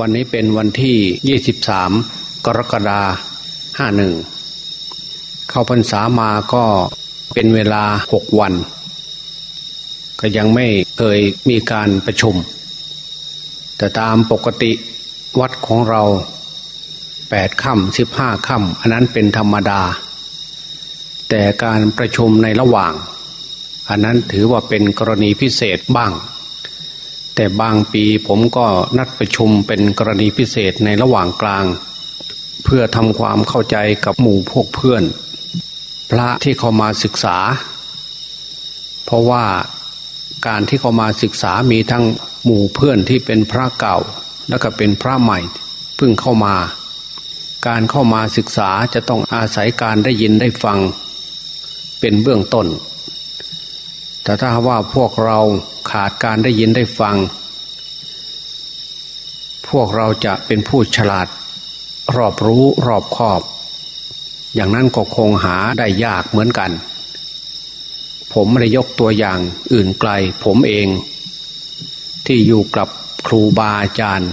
วันนี้เป็นวันที่ยี่สิบสามกรกฎาห้าหนึ่งเข้าพรรษามาก็เป็นเวลาหกวัน ก็ยังไม่เคยมีการประชุม แต่ตามปกติวัดของเราแปดค่ำสิบห้าค่ำอันนั้นเป็นธรรมดา แต่การประชุมในระหว่าง อันนั้นถือว่าเป็นกรณีพิเศษบ้าง แต่บางปีผมก็นัดประชุมเป็นกรณีพิเศษในระหว่างกลาง เพื่อทำความเข้าใจกับหมู่พวกเพื่อน พระที่เขามาศึกษา เพราะว่าการที่เขามาศึกษามีทั้งหมู่เพื่อนที่เป็นพระเก่า แล้วก็เป็นพระใหม่เพิ่งเข้ามา การเข้ามาศึกษาจะต้องอาศัยการได้ยินได้ฟัง เป็นเบื้องต้น แต่ถ้าว่าพวกเราขาดการได้ยินได้ฟัง พวกเราจะเป็นผู้ฉลาด รอบรู้รอบคอบ อย่างนั้นก็คงหาได้ยากเหมือนกัน ผมไม่ได้ยกตัวอย่างอื่นไกล ผมเอง ที่อยู่กับครูบาอาจารย์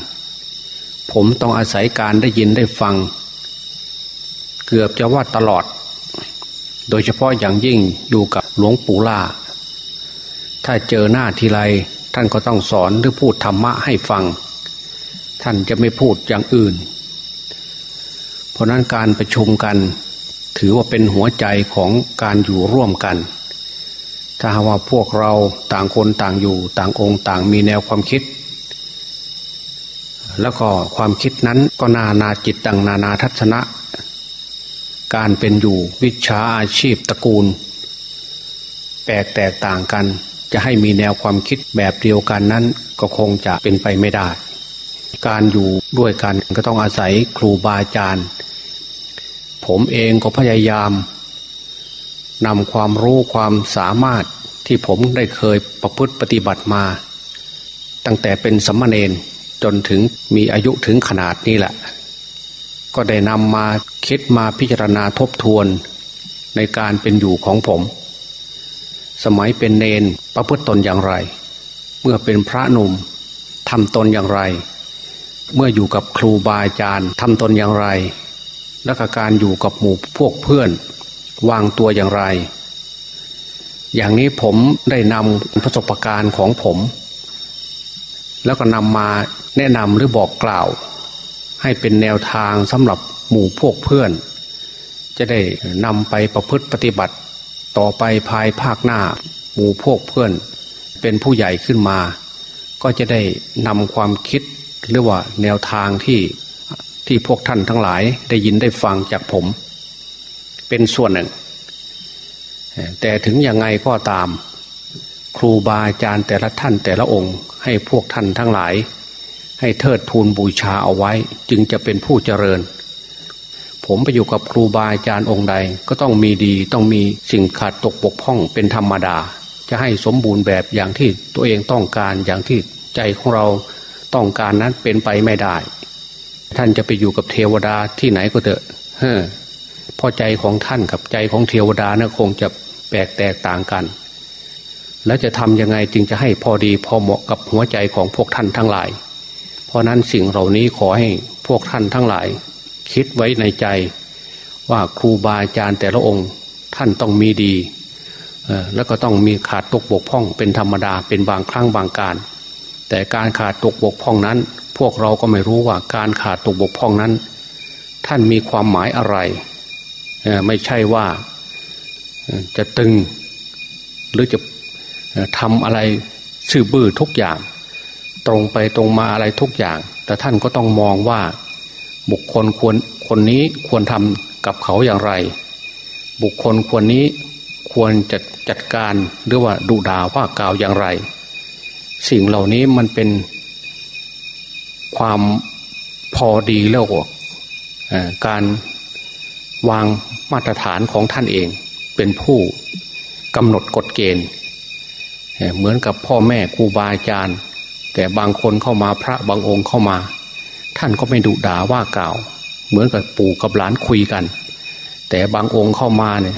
ผมต้องอาศัยการได้ยินได้ฟัง เกือบจะว่าตลอด โดยเฉพาะอย่างยิ่งอยู่กับหลวงปู่ล่า ถ้าเจอหน้าทีไรท่านก็ต้องสอนหรือพูดธรรมะให้ฟัง ท่านจะไม่พูดอย่างอื่น เพราะนั้นการประชุมกัน ถือว่าเป็นหัวใจของการอยู่ร่วมกัน ถ้าว่าพวกเราต่างคนต่างอยู่ต่างองค์ต่างมีแนวความคิด แล้วก็ความคิดนั้นก็นานาจิตตังนานาทัศนะ การเป็นอยู่วิชาอาชีพตระกูลแปลกแตกต่างกัน จะให้มีแนวความคิดแบบเดียวกันนั้นก็คงจะเป็นไปไม่ได้ การอยู่ด้วยกันก็ต้องอาศัยครูบาอาจารย์ ผมเองก็พยายามนำความรู้ความสามารถที่ผมได้เคยประพฤติปฏิบัติมา ตั้งแต่เป็นสัมมาเนนจนถึงมีอายุถึงขนาดนี้แหละ ก็ได้นำมาคิดมาพิจารณาทบทวนในการเป็นอยู่ของผม สมัยเป็นเนนประพฤติตนอย่างไร เมื่อเป็นพระหนุ่มทำตนอย่างไร เมื่ออยู่กับครูบาอาจารย์ทำตนอย่างไร และกการอยู่กับหมู่พวกเพื่อน วางตัวอย่างไร อย่างนี้ผมได้นำประสบการณ์ของผม แล้วก็นำมาแนะนำหรือบอกกล่าว ให้เป็นแนวทางสำหรับหมู่พวกเพื่อน จะได้นำไปประพฤติปฏิบัติ ต่อไปภายภาคหน้าหมู่พวกเพื่อน เป็นผู้ใหญ่ขึ้นมา ก็จะได้นำความคิดหรือว่าแนวทางที่ที่พวกท่านทั้งหลายได้ยินได้ฟังจากผม เป็นส่วนหนึ่ง แต่ถึงยังไงก็ตาม ครูบาอาจารย์แต่ละท่านแต่ละองค์ให้พวกท่านทั้งหลาย ให้เทิดทูนบูชาเอาไว้ จึงจะเป็นผู้เจริญ ผมไปอยู่กับครูบาอาจารย์องค์ใด ก็ต้องมีดีต้องมีสิ่งขาดตกบกพร่องเป็นธรรมดา จะให้สมบูรณ์แบบอย่างที่ตัวเองต้องการอย่างที่ใจของเราต้องการนั้นเป็นไปไม่ได้ ท่านจะไปอยู่กับเทวดาที่ไหนก็เถอะเฮ้อพอใจของท่านกับใจของเทวดานะคงจะแปลกแตกต่างกัน แล้วจะทำยังไงจึงจะให้พอดีพอเหมาะกับหัวใจของพวกท่านทั้งหลาย เพราะนั้นสิ่งเหล่านี้ขอให้พวกท่านทั้งหลาย คิดไว้ในใจ ว่าครูบาอาจารย์แต่ละองค์ท่านต้องมีดีแล้วก็ต้องมีขาดตกบกพร่องเป็นธรรมดาเป็นบางครั้งบางการ แต่การขาดตกบกพร่องนั้น พวกเราก็ไม่รู้ว่าการขาดตกบกพร่องนั้น ท่านมีความหมายอะไร ไม่ใช่ว่าจะตึงหรือจะทำอะไรซื่อบื้อทุกอย่าง ตรงไปตรงมาอะไรทุกอย่าง แต่ท่านก็ต้องมองว่า บุคคลควรคนนี้ควรทำกับเขาอย่างไร บุคคลควรนี้ควรจะจัดการหรือว่าดุด่าว่ากล่าวอย่างไร สิ่งเหล่านี้มันเป็นความพอดีแล้วการวางมาตรฐานของท่านเอง เป็นผู้กำหนดกฎเกณฑ์ เหมือนกับพ่อแม่ครูบาอาจารย์ แต่บางคนเข้ามาพระบางองค์เข้ามา ท่านก็ไม่ดุด่าว่ากล่าว เหมือนกับปู่กับหลานคุยกัน แต่บางองค์เข้ามาเนี่ย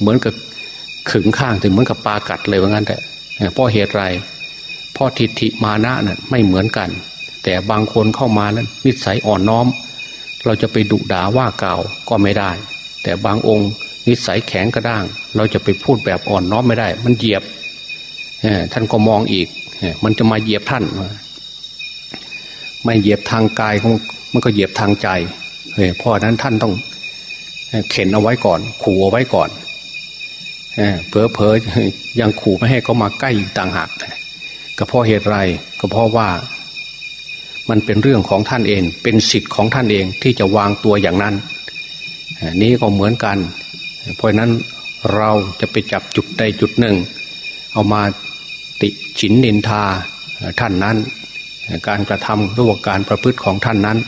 เหมือนกับขึงข้างถึงเหมือนกับปากัดเลยว่างั้นแต่เพราะเหตุไรเพราะทิฏฐิมานะเนี่ยไม่เหมือนกัน แต่บางคนเข้ามาแล้วนิสัยอ่อนน้อม เราจะไปดุด่าว่ากล่าวก็ไม่ได้ แต่บางองค์นิสัยแข็งกระด้าง เราจะไปพูดแบบอ่อนน้อมไม่ได้ มันเหยียบท่านก็มองอีกมันจะมาเหยียบท่าน ไม่เหยียบทางกายมันก็เหยียบทางใจเพราะนั้นท่านต้องเข็นเอาไว้ก่อน ขู่เอาไว้ก่อนเพอเพอยังขู่ไม่ให้เขามาใกล้อีกต่างหากก็เพราะเหตุไรก็เพราะว่า มันเป็นเรื่องของท่านเอง เป็นสิทธิ์ของท่านเองที่จะวางตัวอย่างนั้นนี้ก็เหมือนกัน เพราะนั้นเราจะไปจับจุดใดจุดหนึ่ง เอามาติฉินนินทาท่านนั้น การกระทำหรือว่าการประพฤติของท่านนั้น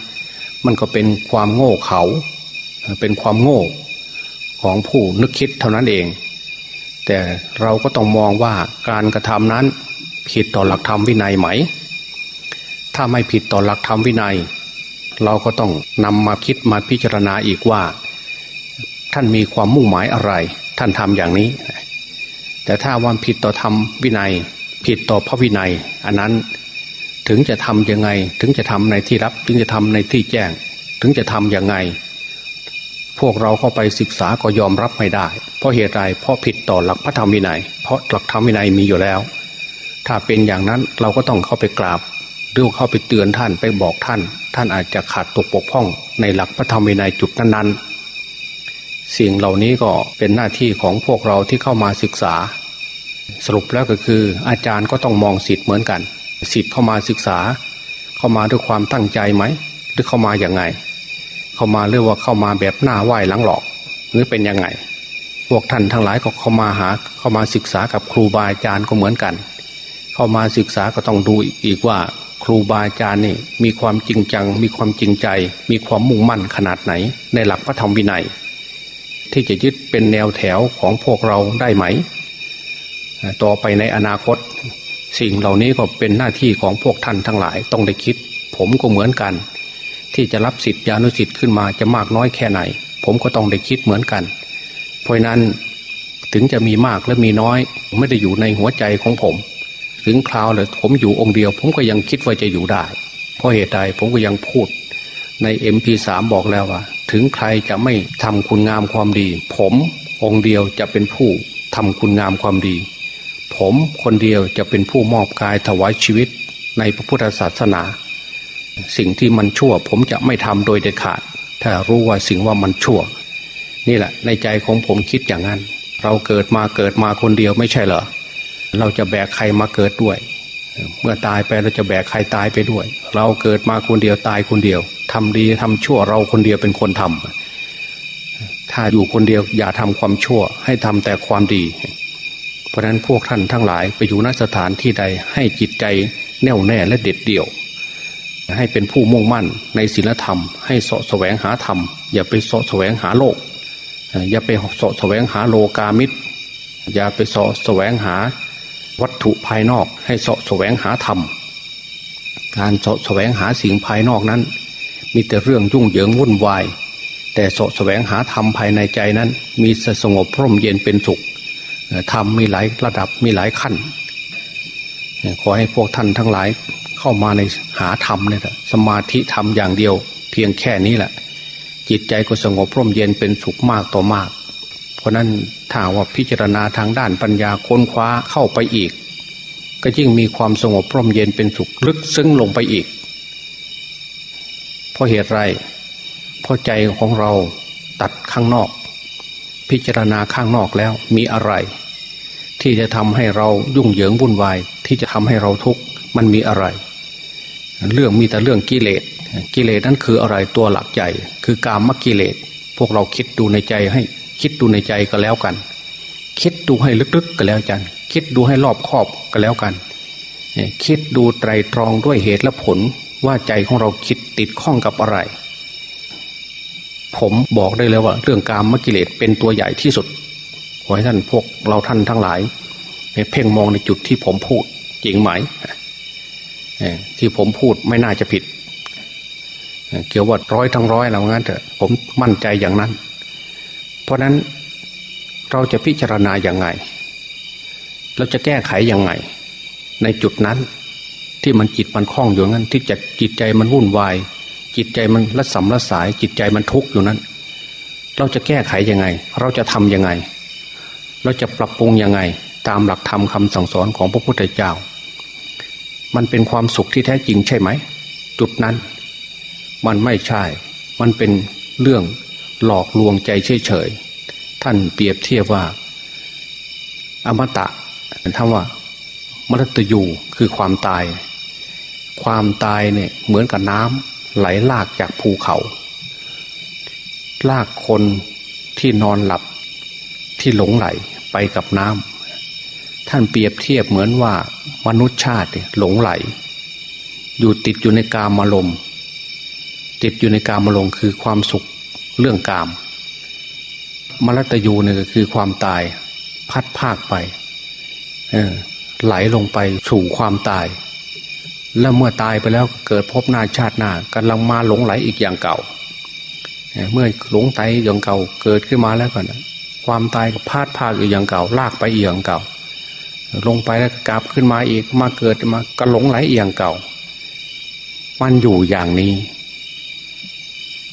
มันก็เป็นความโง่เขา เป็นความโง่ของผู้นึกคิดเท่านั้นเอง แต่เราก็ต้องมองว่าการกระทำนั้นผิดต่อหลักธรรมวินัยไหม ถ้าไม่ผิดต่อหลักธรรมวินัย เราก็ต้องนำมาคิดมาพิจารณาอีกว่า ท่านมีความมุ่งหมายอะไร ท่านทำอย่างนี้ แต่ถ้าวันผิดต่อธรรมวินัย ผิดต่อพระวินัย อันนั้น ถึงจะทำยังไง ถึงจะทำในที่รับ ถึงจะทำในที่แจ้ง ถึงจะทำยังไง พวกเราเข้าไปศึกษาก็ยอมรับไม่ได้ เพราะเหตุไรเพราะผิดต่อหลักพระธรรมวินัย เพราะหลักธรรมวินัยมีอยู่แล้ว ถ้าเป็นอย่างนั้นเราก็ต้องเข้าไปกราบหรือเข้าไปเตือนท่านไปบอกท่าน ท่านอาจจะขาดตกปกพ่อง ในหลักพระธรรมวินัยจุดนั้นๆ สิ่งเหล่านี้ก็เป็นหน้าที่ของพวกเราที่เข้ามาศึกษา สรุปแล้วก็คืออาจารย์ก็ต้องมองสิทธิ์เหมือนกัน สิทธิ์เข้ามาศึกษา เข้ามาด้วยความตั้งใจไหมหรือเข้ามาอย่างไง เข้ามาเรียกว่าเข้ามาแบบหน้าไหว้หลังหลอกหรือเป็นยังไง พวกท่านทั้งหลายก็เข้ามาหา เข้ามาศึกษากับครูบาอาจารย์ก็เหมือนกัน เข้ามาศึกษาก็ต้องดูอีกว่าครูบาอาจารย์นี่มีความจริงจัง มีความจริงใจ มีความมุ่งมั่นขนาดไหน ในหลักพระธรรมวินัย ที่จะยึดเป็นแนวแถวของพวกเราได้ไหม ต่อไปในอนาคต สิ่งเหล่านี้ก็เป็นหน้าที่ของพวกท่านทั้งหลายต้องได้คิด ผมก็เหมือนกัน ที่จะรับสิทธิอนุสิทธิ์ขึ้นมาจะมากน้อยแค่ไหน ผมก็ต้องได้คิดเหมือนกัน เพราะนั้นถึงจะมีมากและมีน้อย ไม่ได้อยู่ในหัวใจของผม ถึงคราวเลยผมอยู่องค์เดียว ผมก็ยังคิดว่าจะอยู่ได้ เพราะเหตุใดผมก็ยังพูด ใน MP3 บอกแล้วว่า ถึงใครจะไม่ทำคุณงามความดี ผมองค์เดียวจะเป็นผู้ทำคุณงามความดี ผมคนเดียวจะเป็นผู้มอบกายถวายชีวิตในพระพุทธศาสนา สิ่งที่มันชั่ว ผมจะไม่ทำโดยเด็ดขาด ถ้ารู้ว่าสิ่งว่ามันชั่ว นี่แหละ ในใจของผมคิดอย่างนั้น เราเกิดมาเกิดมาคนเดียวไม่ใช่เหรอเราจะแบกใครมาเกิดด้วย เมื่อตายไปเราจะแบกใครตายไปด้วย เราเกิดมาคนเดียวตายคนเดียวทำดีทำชั่วเราคนเดียวเป็นคนทำถ้าอยู่คนเดียวอย่าทำความชั่ว ให้ทำแต่ความดี เพราะนั้นพวกท่านทั้งหลายไปอยู่นสถานที่ใดให้จิตใจแน่วแน่และเด็ดเดี่ยว ให้เป็นผู้มุ่งมั่นในศีลธรรม ให้สะแสวงหาธรรม อย่าไปสะแสวงหาโลก อย่าไปสะแสวงหาโลกามิตร อย่าไปสะแสวงหาวัตถุภายนอก ให้สะแสวงหาธรรม การสะแสวงหาสิ่งภายนอกนั้น มีแต่เรื่องยุ่งเหยิงวุ่นวาย แต่สะแสวงหาธรรมภายในใจนั้น มีสงบพร่มเย็นเป็นสุข ธรรมมีหลายระดับมีหลายขั้น ขอให้พวกท่านทั้งหลายเข้ามาในหาธรรมเนี่ยสมาธิธรรมอย่างเดียว เพียงแค่นี้แหละ จิตใจก็สงบร่มเย็นเป็นสุขมากต่อมาก เพราะนั้นถ้าว่าพิจารณาทางด้านปัญญาค้นคว้าเข้าไปอีก ก็ยิ่งมีความสงบร่มเย็นเป็นสุขลึกซึ้งลงไปอีก เพราะเหตุไรเพราะใจของเราตัดข้างนอก พิจารณาข้างนอกแล้วมีอะไร ที่จะทำให้เรายุ่งเหยิงวุ่นวาย ที่จะทำให้เราทุกข์มันมีอะไร เรื่องมีแต่เรื่องกิเลสกิเลสนั้นคืออะไรตัวหลักใหญ่คือกามมกิเลส พวกเราคิดดูในใจให้ คิดดูในใจก็แล้วกัน คิดดูให้ลึกๆก็แล้วกัน คิดดูให้รอบคอบก็แล้วกัน คิดดูไตรตรองด้วยเหตุและผลว่าใจของเราคิดติดข้องกับอะไร ผมบอกได้เลยว่า เรื่องการมกิเลสเป็นตัวใหญ่ที่สุด ขอให้ท่านพวกเราท่านทั้งหลายเพ่งมองในจุดที่ผมพูดจริงไหมที่ผมพูดไม่น่าจะผิดเกี่ยวว่าร้อยทั้งร้อยแล้วงั้นเถอะผมมั่นใจอย่างนั้น เพราะนั้นเราจะพิจารณาอย่างไง เราจะแก้ไขอย่างไง ในจุดนั้น ที่มันจิตมันคล้องอยู่นั้น ที่จะจิตใจมันวุ่นวาย จิตใจมันละสัมละสาย จิตใจมันทุกข์อยู่นั้น เราจะแก้ไขยังไง เราจะทำยังไง เราจะปรับปรุงยังไง ตามหลักธรรมคาสั่งสอนของพระพุทธเจ้า มันเป็นความสุขที่แท้จริงใช่ไหม จุดนั้น มันไม่ใช่ มันเป็นเรื่องหลอกลวงใจเฉยๆท่านเปรียบเทียบว่า อมตะท่านว่ามรตยูคือความตาย ความตายเนี่ยเหมือนกับน้ำไหลลากจากภูเขา ลากคนที่นอนหลับ ที่หลงไหลไปกับน้ำท่านเปรียบเทียบเหมือนว่ามนุษย์ชาติหลงไหล อยู่ติดอยู่ในกามอารมณ์ติดอยู่ในกามอารมณ์คือความสุขเรื่องกาม มรตยูเนี่ยก็คือความตายพัดภาคไปไหลลงไปสู่ความตาย แล้วเมื่อตายไปแล้วเกิดพบหน้าชาติหน้ากำลังมาหลงไหลอีกอย่างเก่า เมื่อหลงไตอย่างเก่าเกิดขึ้นมาแล้วก่อน ความตายก็พาดพาอีกอย่างเก่า ลากไปอีกอย่างเก่า ลงไปแล้วกลับขึ้นมาอีกมาเกิดมาก็หลงไหลอีกอย่างเก่า มันอยู่อย่างนี้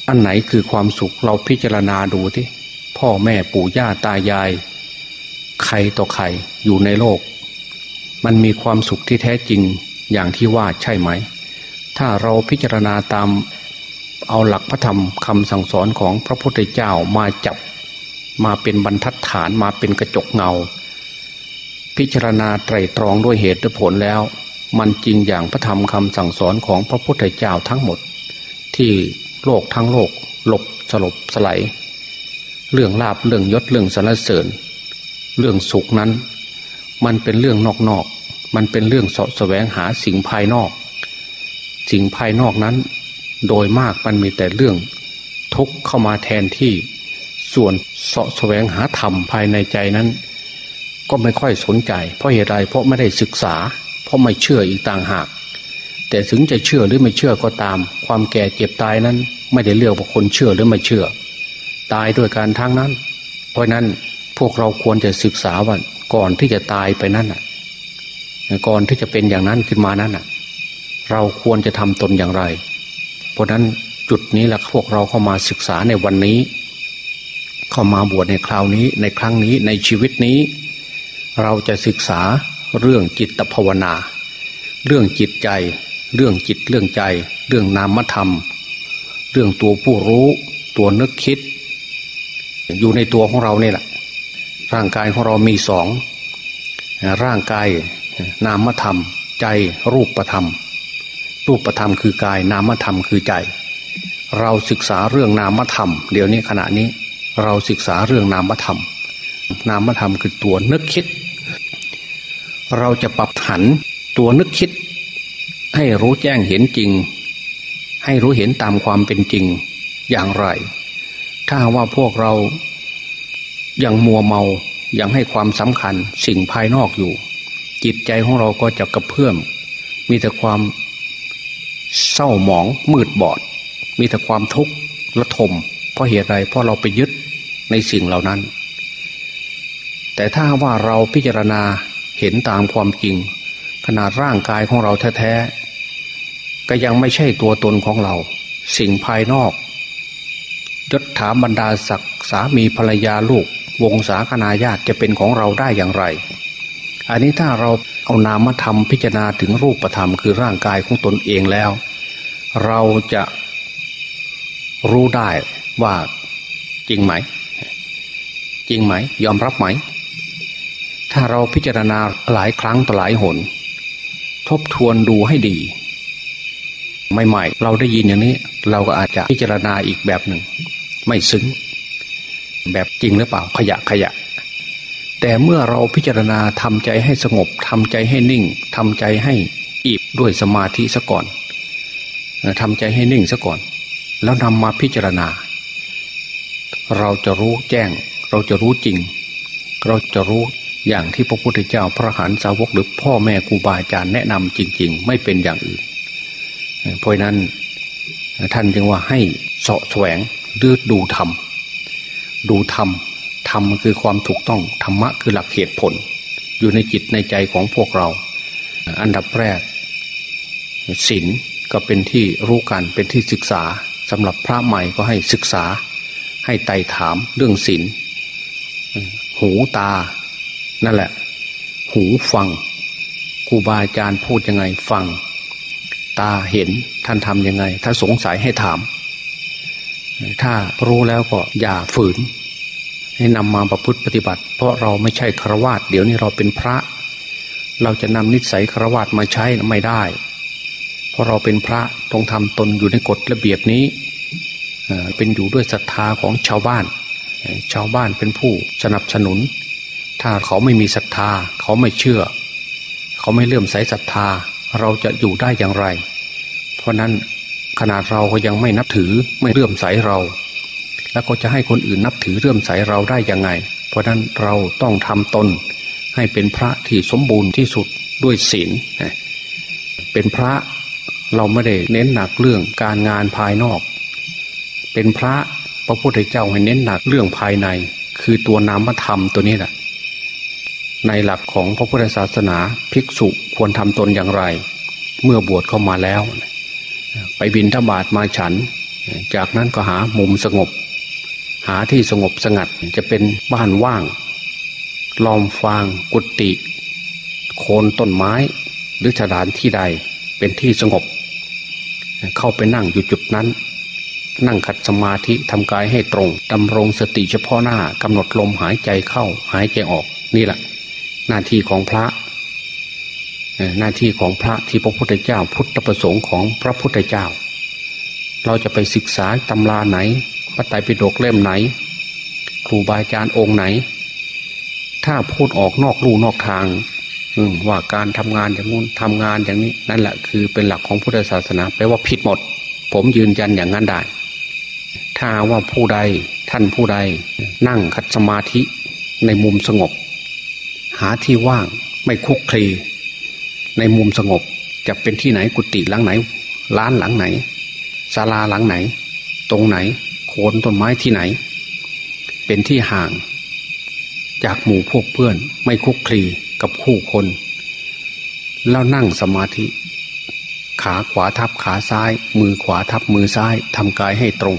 อันไหนคือความสุขเราพิจารณาดูที่พ่อแม่ปู่ย่าตายาย ใครต่อใครอยู่ในโลก มันมีความสุขที่แท้จริงอย่างที่ว่าใช่ไหม ถ้าเราพิจารณาตามเอาหลักพระธรรมคำสั่งสอนของพระพุทธเจ้ามาจับ มาเป็นบรรทัดฐานมาเป็นกระจกเงา พิจารณาไตรตรองด้วยเหตุและผลแล้ว มันจริงอย่างพระธรรมคำสั่งสอนของพระพุทธเจ้าทั้งหมด ที่โลกทั้งโลกหลบสลบสลายเรื่องลาบเรื่องยศเรื่องสรรเสริญ เรื่องสุขนั้น มันเป็นเรื่องนอกๆมันเป็นเรื่องสะแสวงหาสิ่งภายนอก สิ่งภายนอกนั้น โดยมากมันมีแต่เรื่องทุกข์เข้ามาแทนที่ ส่วนเสาะแสวงหาธรรมภายในใจนั้น ก็ไม่ค่อยสนใจ เพราะเหตุใดเพราะไม่ได้ศึกษา เพราะไม่เชื่ออีกต่างหาก แต่ถึงจะเชื่อหรือไม่เชื่อก็ตาม ความแก่เจ็บตายนั้น ไม่ได้เลือกว่าคนเชื่อหรือไม่เชื่อ ตายด้วยการทางนั้น เพราะนั้นพวกเราควรจะศึกษาว่าก่อนที่จะตายไปนั่นก่อนที่จะเป็นอย่างนั้นขึ้นมานั้นเราควรจะทำตนอย่างไร เพราะนั้นจุดนี้แหละพวกเราเข้ามาศึกษาในวันนี้ เข้ามาบวชในคราวนี้ในครั้งนี้ในชีวิตนี้ เราจะศึกษาเรื่องจิตภาวนา เรื่องจิตใจ เรื่องจิตเรื่องใจ เรื่องนามธรรม เรื่องตัวผู้รู้ ตัวนึกคิด อยู่ในตัวของเราเนี่ยแหละร่างกายของเรามีสองร่างกายนามธรรม ใจรูปธรรม รูปธรรมคือกายนามธรรมคือใจ เราศึกษาเรื่องนามธรรม เดี๋ยวนี้ขณะนี้ เราศึกษาเรื่องนามธรรม นามธรรมคือตัวนึกคิด เราจะปรับหันตัวนึกคิด ให้รู้แจ้งเห็นจริง ให้รู้เห็นตามความเป็นจริงอย่างไร ถ้าว่าพวกเรายังมัวเมายังให้ความสำคัญสิ่งภายนอกอยู่ จิตใจของเราก็จะกระเพื่อมมีแต่ความเศร้าหมองมืดบอด มีแต่ความทุกข์ระทม เพราะเหตุไรเพราะเราไปยึด ในสิ่งเหล่านั้น แต่ถ้าว่าเราพิจารณาเห็นตามความจริง ขนาดร่างกายของเราแท้ๆก็ยังไม่ใช่ตัวตนของเรา สิ่งภายนอกยศถาบรรดาศักดิ์สามีภรรยาลูก วงศาคณาญาติจะเป็นของเราได้อย่างไร อันนี้ถ้าเราเอานามธรรมพิจารณาถึงรูปธรรมคือร่างกายของตนเองแล้ว เราจะรู้ได้ว่าจริงไหม จริงไหม ยอมรับไหม ถ้าเราพิจารณาหลายครั้งต่อหลายหน ทบทวนดูให้ดีใหม่ๆเราได้ยินอย่างนี้ เราก็อาจจะพิจารณาอีกแบบหนึ่ง ไม่ซึ้ง แบบจริงหรือเปล่าขยะขยะ แต่เมื่อเราพิจารณาทำใจให้สงบทำใจให้นิ่งทำใจให้อีบด้วยสมาธิซะก่อนทำใจให้นิ่งซะก่อน แล้วนำมาพิจารณา เราจะรู้แจ้ง เราจะรู้จริง เราจะรู้อย่างที่พระพุทธเจ้าพระหันสาวกหรือพ่อแม่ครูบาอาจารย์แนะนำจริง ๆ ไม่เป็นอย่างอื่น เพราะนั้นท่านจึงว่าให้เสาะแสวงดืดดูธรรมดูธรรมธรรมคือความถูกต้องธรรมะคือหลักเหตุผล อยู่ในจิตในใจของพวกเรา อันดับแรกศีลก็เป็นที่รู้กันเป็นที่ศึกษาสำหรับพระใหม่ก็ให้ศึกษา ให้ไต่ถามเรื่องศีล หูตา นั่นแหละ หูฟังครูบาอาจารย์พูดยังไงฟัง ตาเห็นท่านทำยังไง ถ้าสงสัยให้ถาม ถ้ารู้แล้วก็อย่าฝืน ให้นำมาประพฤติปฏิบัติ เพราะเราไม่ใช่ครวาตเดี๋ยวนี้เราเป็นพระ เราจะนำนิสัยครวาตมาใช้ไม่ได้ เพราะเราเป็นพระต้องทำตนอยู่ในกฎระเบียบนี้เป็นอยู่ด้วยศรัทธาของชาวบ้าน ชาวบ้านเป็นผู้สนับสนุน ถ้าเขาไม่มีศรัทธา เขาไม่เชื่อ เขาไม่เลื่อมใสศรัทธา เราจะอยู่ได้อย่างไร เพราะนั้นขนาดเราก็ยังไม่นับถือไม่เลื่อมใสเรา แล้วก็จะให้คนอื่นนับถือเลื่อมใสเราได้ยังไง เพราะนั้นเราต้องทำตน ให้เป็นพระที่สมบูรณ์ที่สุดด้วยศีลเป็นพระเราไม่ได้เน้นหนักเรื่องการงานภายนอก เป็นพระ ระพุทธเจ้าให้เน้นหนักเรื่องภายใน คือตัวนามธรรมตัวนี้แหละในหลักของพระพุทธศาสนาภิกษุควรทำตนอย่างไร เมื่อบวชเข้ามาแล้ว ไปบินทบาทมาฉัน จากนั้นก็หามุมสงบ หาที่สงบสงัดจะเป็นบ้านว่าง ลอมฟางกุฏิโคนต้นไม้ หรือสถานที่ใดเป็นที่สงบ เข้าไปนั่งอยู่จุดนั้น นั่งขัดสมาธิทำกายให้ตรงดำรงสติเฉพาะหน้ากำหนดลมหายใจเข้าหายใจออก นี่แหละ หน้าที่ของพระหน้าที่ของพระที่พระพุทธเจ้า พุทธประสงค์ของพระพุทธเจ้า เราจะไปศึกษาตำราไหนพระไตรปิฎกเล่มไหน ครูบาอาจารย์องค์ไหน ถ้าพูดออกนอกลู่นอกทางว่าการทำงานอย่างนู้นทำงานอย่างนี้ นั่นแหละคือเป็นหลักของพุทธศาสนาแปลว่าผิดหมด ผมยืนยันอย่างนั้นได้ ถ้าว่าผู้ใดท่านผู้ใดนั่งคัดสมาธิในมุมสงบ หาที่ว่างไม่คุกคลีในมุมสงบจะเป็นที่ไหนกุฏิหลังไหน ร้านหลังไหนศาลาหลังไหน ตรงไหน โคนต้นไม้ที่ไหน เป็นที่ห่าง จากหมู่พวกเพื่อน ไม่คุกคลีกับคู่คน แล้วนั่งสมาธิ ขาขวาทับขาซ้าย มือขวาทับมือซ้ายทำกายให้ตรง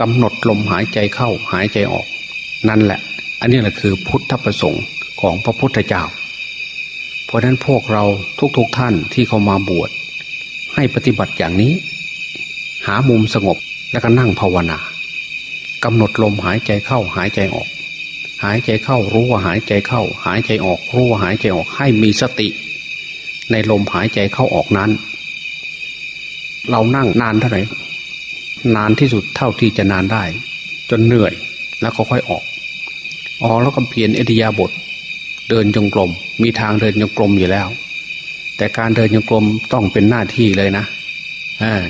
กำหนดลมหายใจเข้าหายใจออก นั่นแหละ อันนี้แหละคือพุทธประสงค์ของพระพุทธเจ้า เพราะนั้นพวกเราทุกๆทท่านที่เขามาบวชให้ปฏิบัติอย่างนี้ หามุมสงบแล้วก็นั่งภาวนากำหนดลมหายใจเข้าหายใจออก หายใจเข้ารู้ว่าหายใจเข้า หายใจออกรู้ว่าหายใจออกให้มีสติ ในลมหายใจเข้าออกนั้น เรานั่งนานเท่าไหร่ นานที่สุดเท่าที่จะนานได้ จนเหนื่อยแล้วก็ค่อยออกออกแล้วก็เปลี่ยนเอติยาบทเดินจงกรมมีทางเดินจงกรมอยู่แล้ว แต่การเดินจงกรมต้องเป็นหน้าที่เลยนะ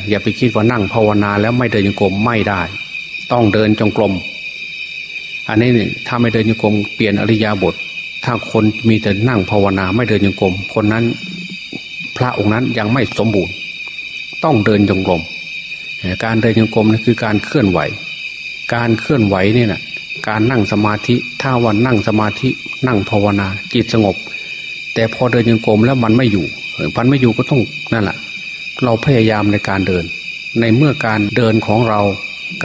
อย่าไปคิดว่านั่งภาวนาแล้วไม่เดินจงกรมไม่ได้ ต้องเดินจงกรมอันนี้ถ้าไม่เดินโยกรมเปลี่ยนอริยาบท ถ้าคนมีแต่นั่งภาวนาไม่เดินโยกรมคนนั้น พระองค์นั้นยังไม่สมบูรณ์ ต้องเดินจงกรม การเดินจงกรมนี่คือการเคลื่อนไหว การเคลื่อนไหวเนี่ยนะการนั่งสมาธิถ้าวันนั่งสมาธินั่งภาวนาจิตสงบ แต่พอเดินจงกรมแล้วมันไม่อยู่มันไม่อยู่ก็ต้องนั่นแหละเราพยายามในการเดิน ในเมื่อการเดินของเรา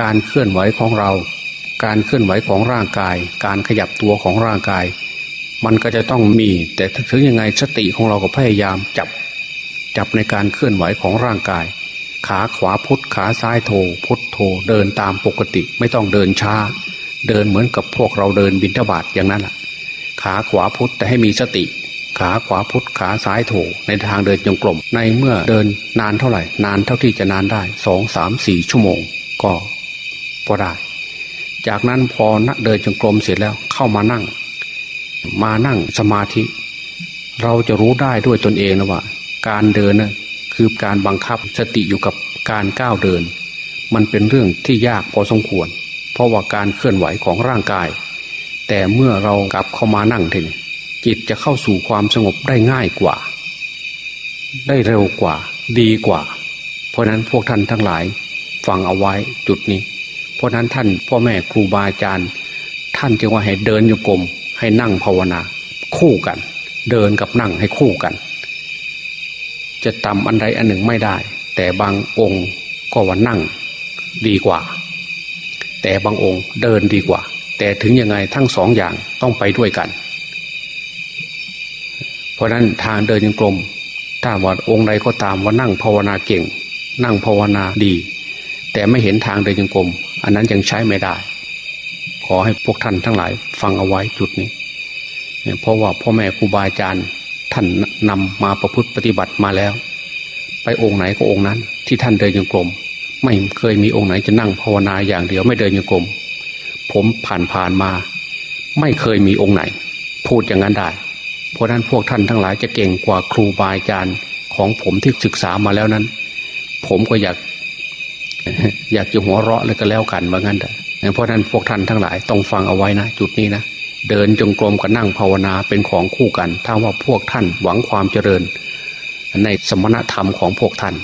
การเคลื่อนไหวของเรา การเคลื่อนไหวของร่างกาย การขยับตัวของร่างกาย มันก็จะต้องมี แต่ถึงยังไงสติของเราก็พยายามจับจับในการเคลื่อนไหวของร่างกาย ขาขวาพุทธขาซ้ายโทพุทธโทเดินตามปกติไม่ต้องเดินช้า เดินเหมือนกับพวกเราเดินบินทบาทอย่างนั้นแหละขาขวาพุทธแต่ให้มีสติ ขาขวาพุทธขาซ้ายโถในทางเดินจงกรมในเมื่อเดินนานเท่าไหร่ นานเท่าที่จะนานได้สองสามสี่ชั่วโมงก็พอได้ จากนั้นพอนักเดินจงกรมเสร็จแล้วเข้ามานั่ง มานั่งสมาธิ เราจะรู้ได้ด้วยตนเองนะว่า การเดินนะ คือการบังคับสติอยู่กับการก้าวเดิน มันเป็นเรื่องที่ยากพอสมควร เพราะว่าการเคลื่อนไหวของร่างกาย แต่เมื่อเรากลับเข้ามานั่งทีนี้จิตจะเข้าสู่ความสงบได้ง่ายกว่า ได้เร็วกว่า ดีกว่า เพราะนั้นพวกท่านทั้งหลายฟังเอาไว้จุดนี้ เพราะนั้นท่านพ่อแม่ครูบาอาจารย์ ท่านจึงว่าให้เดินโยกรมให้นั่งภาวนา คู่กัน เดินกับนั่งให้คู่กัน จะต่ำอันใดอันหนึ่งไม่ได้ แต่บางองค์ก็ว่านั่งดีกว่า แต่บางองค์เดินดีกว่า แต่ถึงยังไงทั้งสองอย่างต้องไปด้วยกัน เพราะนั้นทางเดินยังกลม ถ้าว่าองค์ใดก็ตามว่านั่งภาวนาเก่ง นั่งภาวนาดี แต่ไม่เห็นทางเดินยังกลม อันนั้นยังใช้ไม่ได้ ขอให้พวกท่านทั้งหลายฟังเอาไว้จุดนี้ เพราะว่าพ่อแม่ครูบาอาจารย์ ท่านนำมาประพฤติปฏิบัติมาแล้ว ไปองค์ไหนก็องค์นั้น ที่ท่านเดินยังกลม ไม่เคยมีองค์ไหนจะนั่งภาวนาอย่างเดียวไม่เดินยังกลม ผมผ่านผ่านมา ไม่เคยมีองค์ไหน พูดอย่างนั้นได้ เพราะนั้นพวกท่านทั้งหลายจะเก่งกว่าครูบาอาจารย์ของผมที่ศึกษามาแล้วนั้น ผมก็อยาก อยากจะหัวเราะเลยก็แล้วกันว่างั้นแต่เพราะนั้นพวกท่านทั้งหลายต้องฟังเอาไว้นะจุดนี้นะ เดินจงกรมกับนั่งภาวนาเป็นของคู่กัน ถ้าว่าพวกท่านหวังความเจริญ ในสมณธรรมของพวกท่าน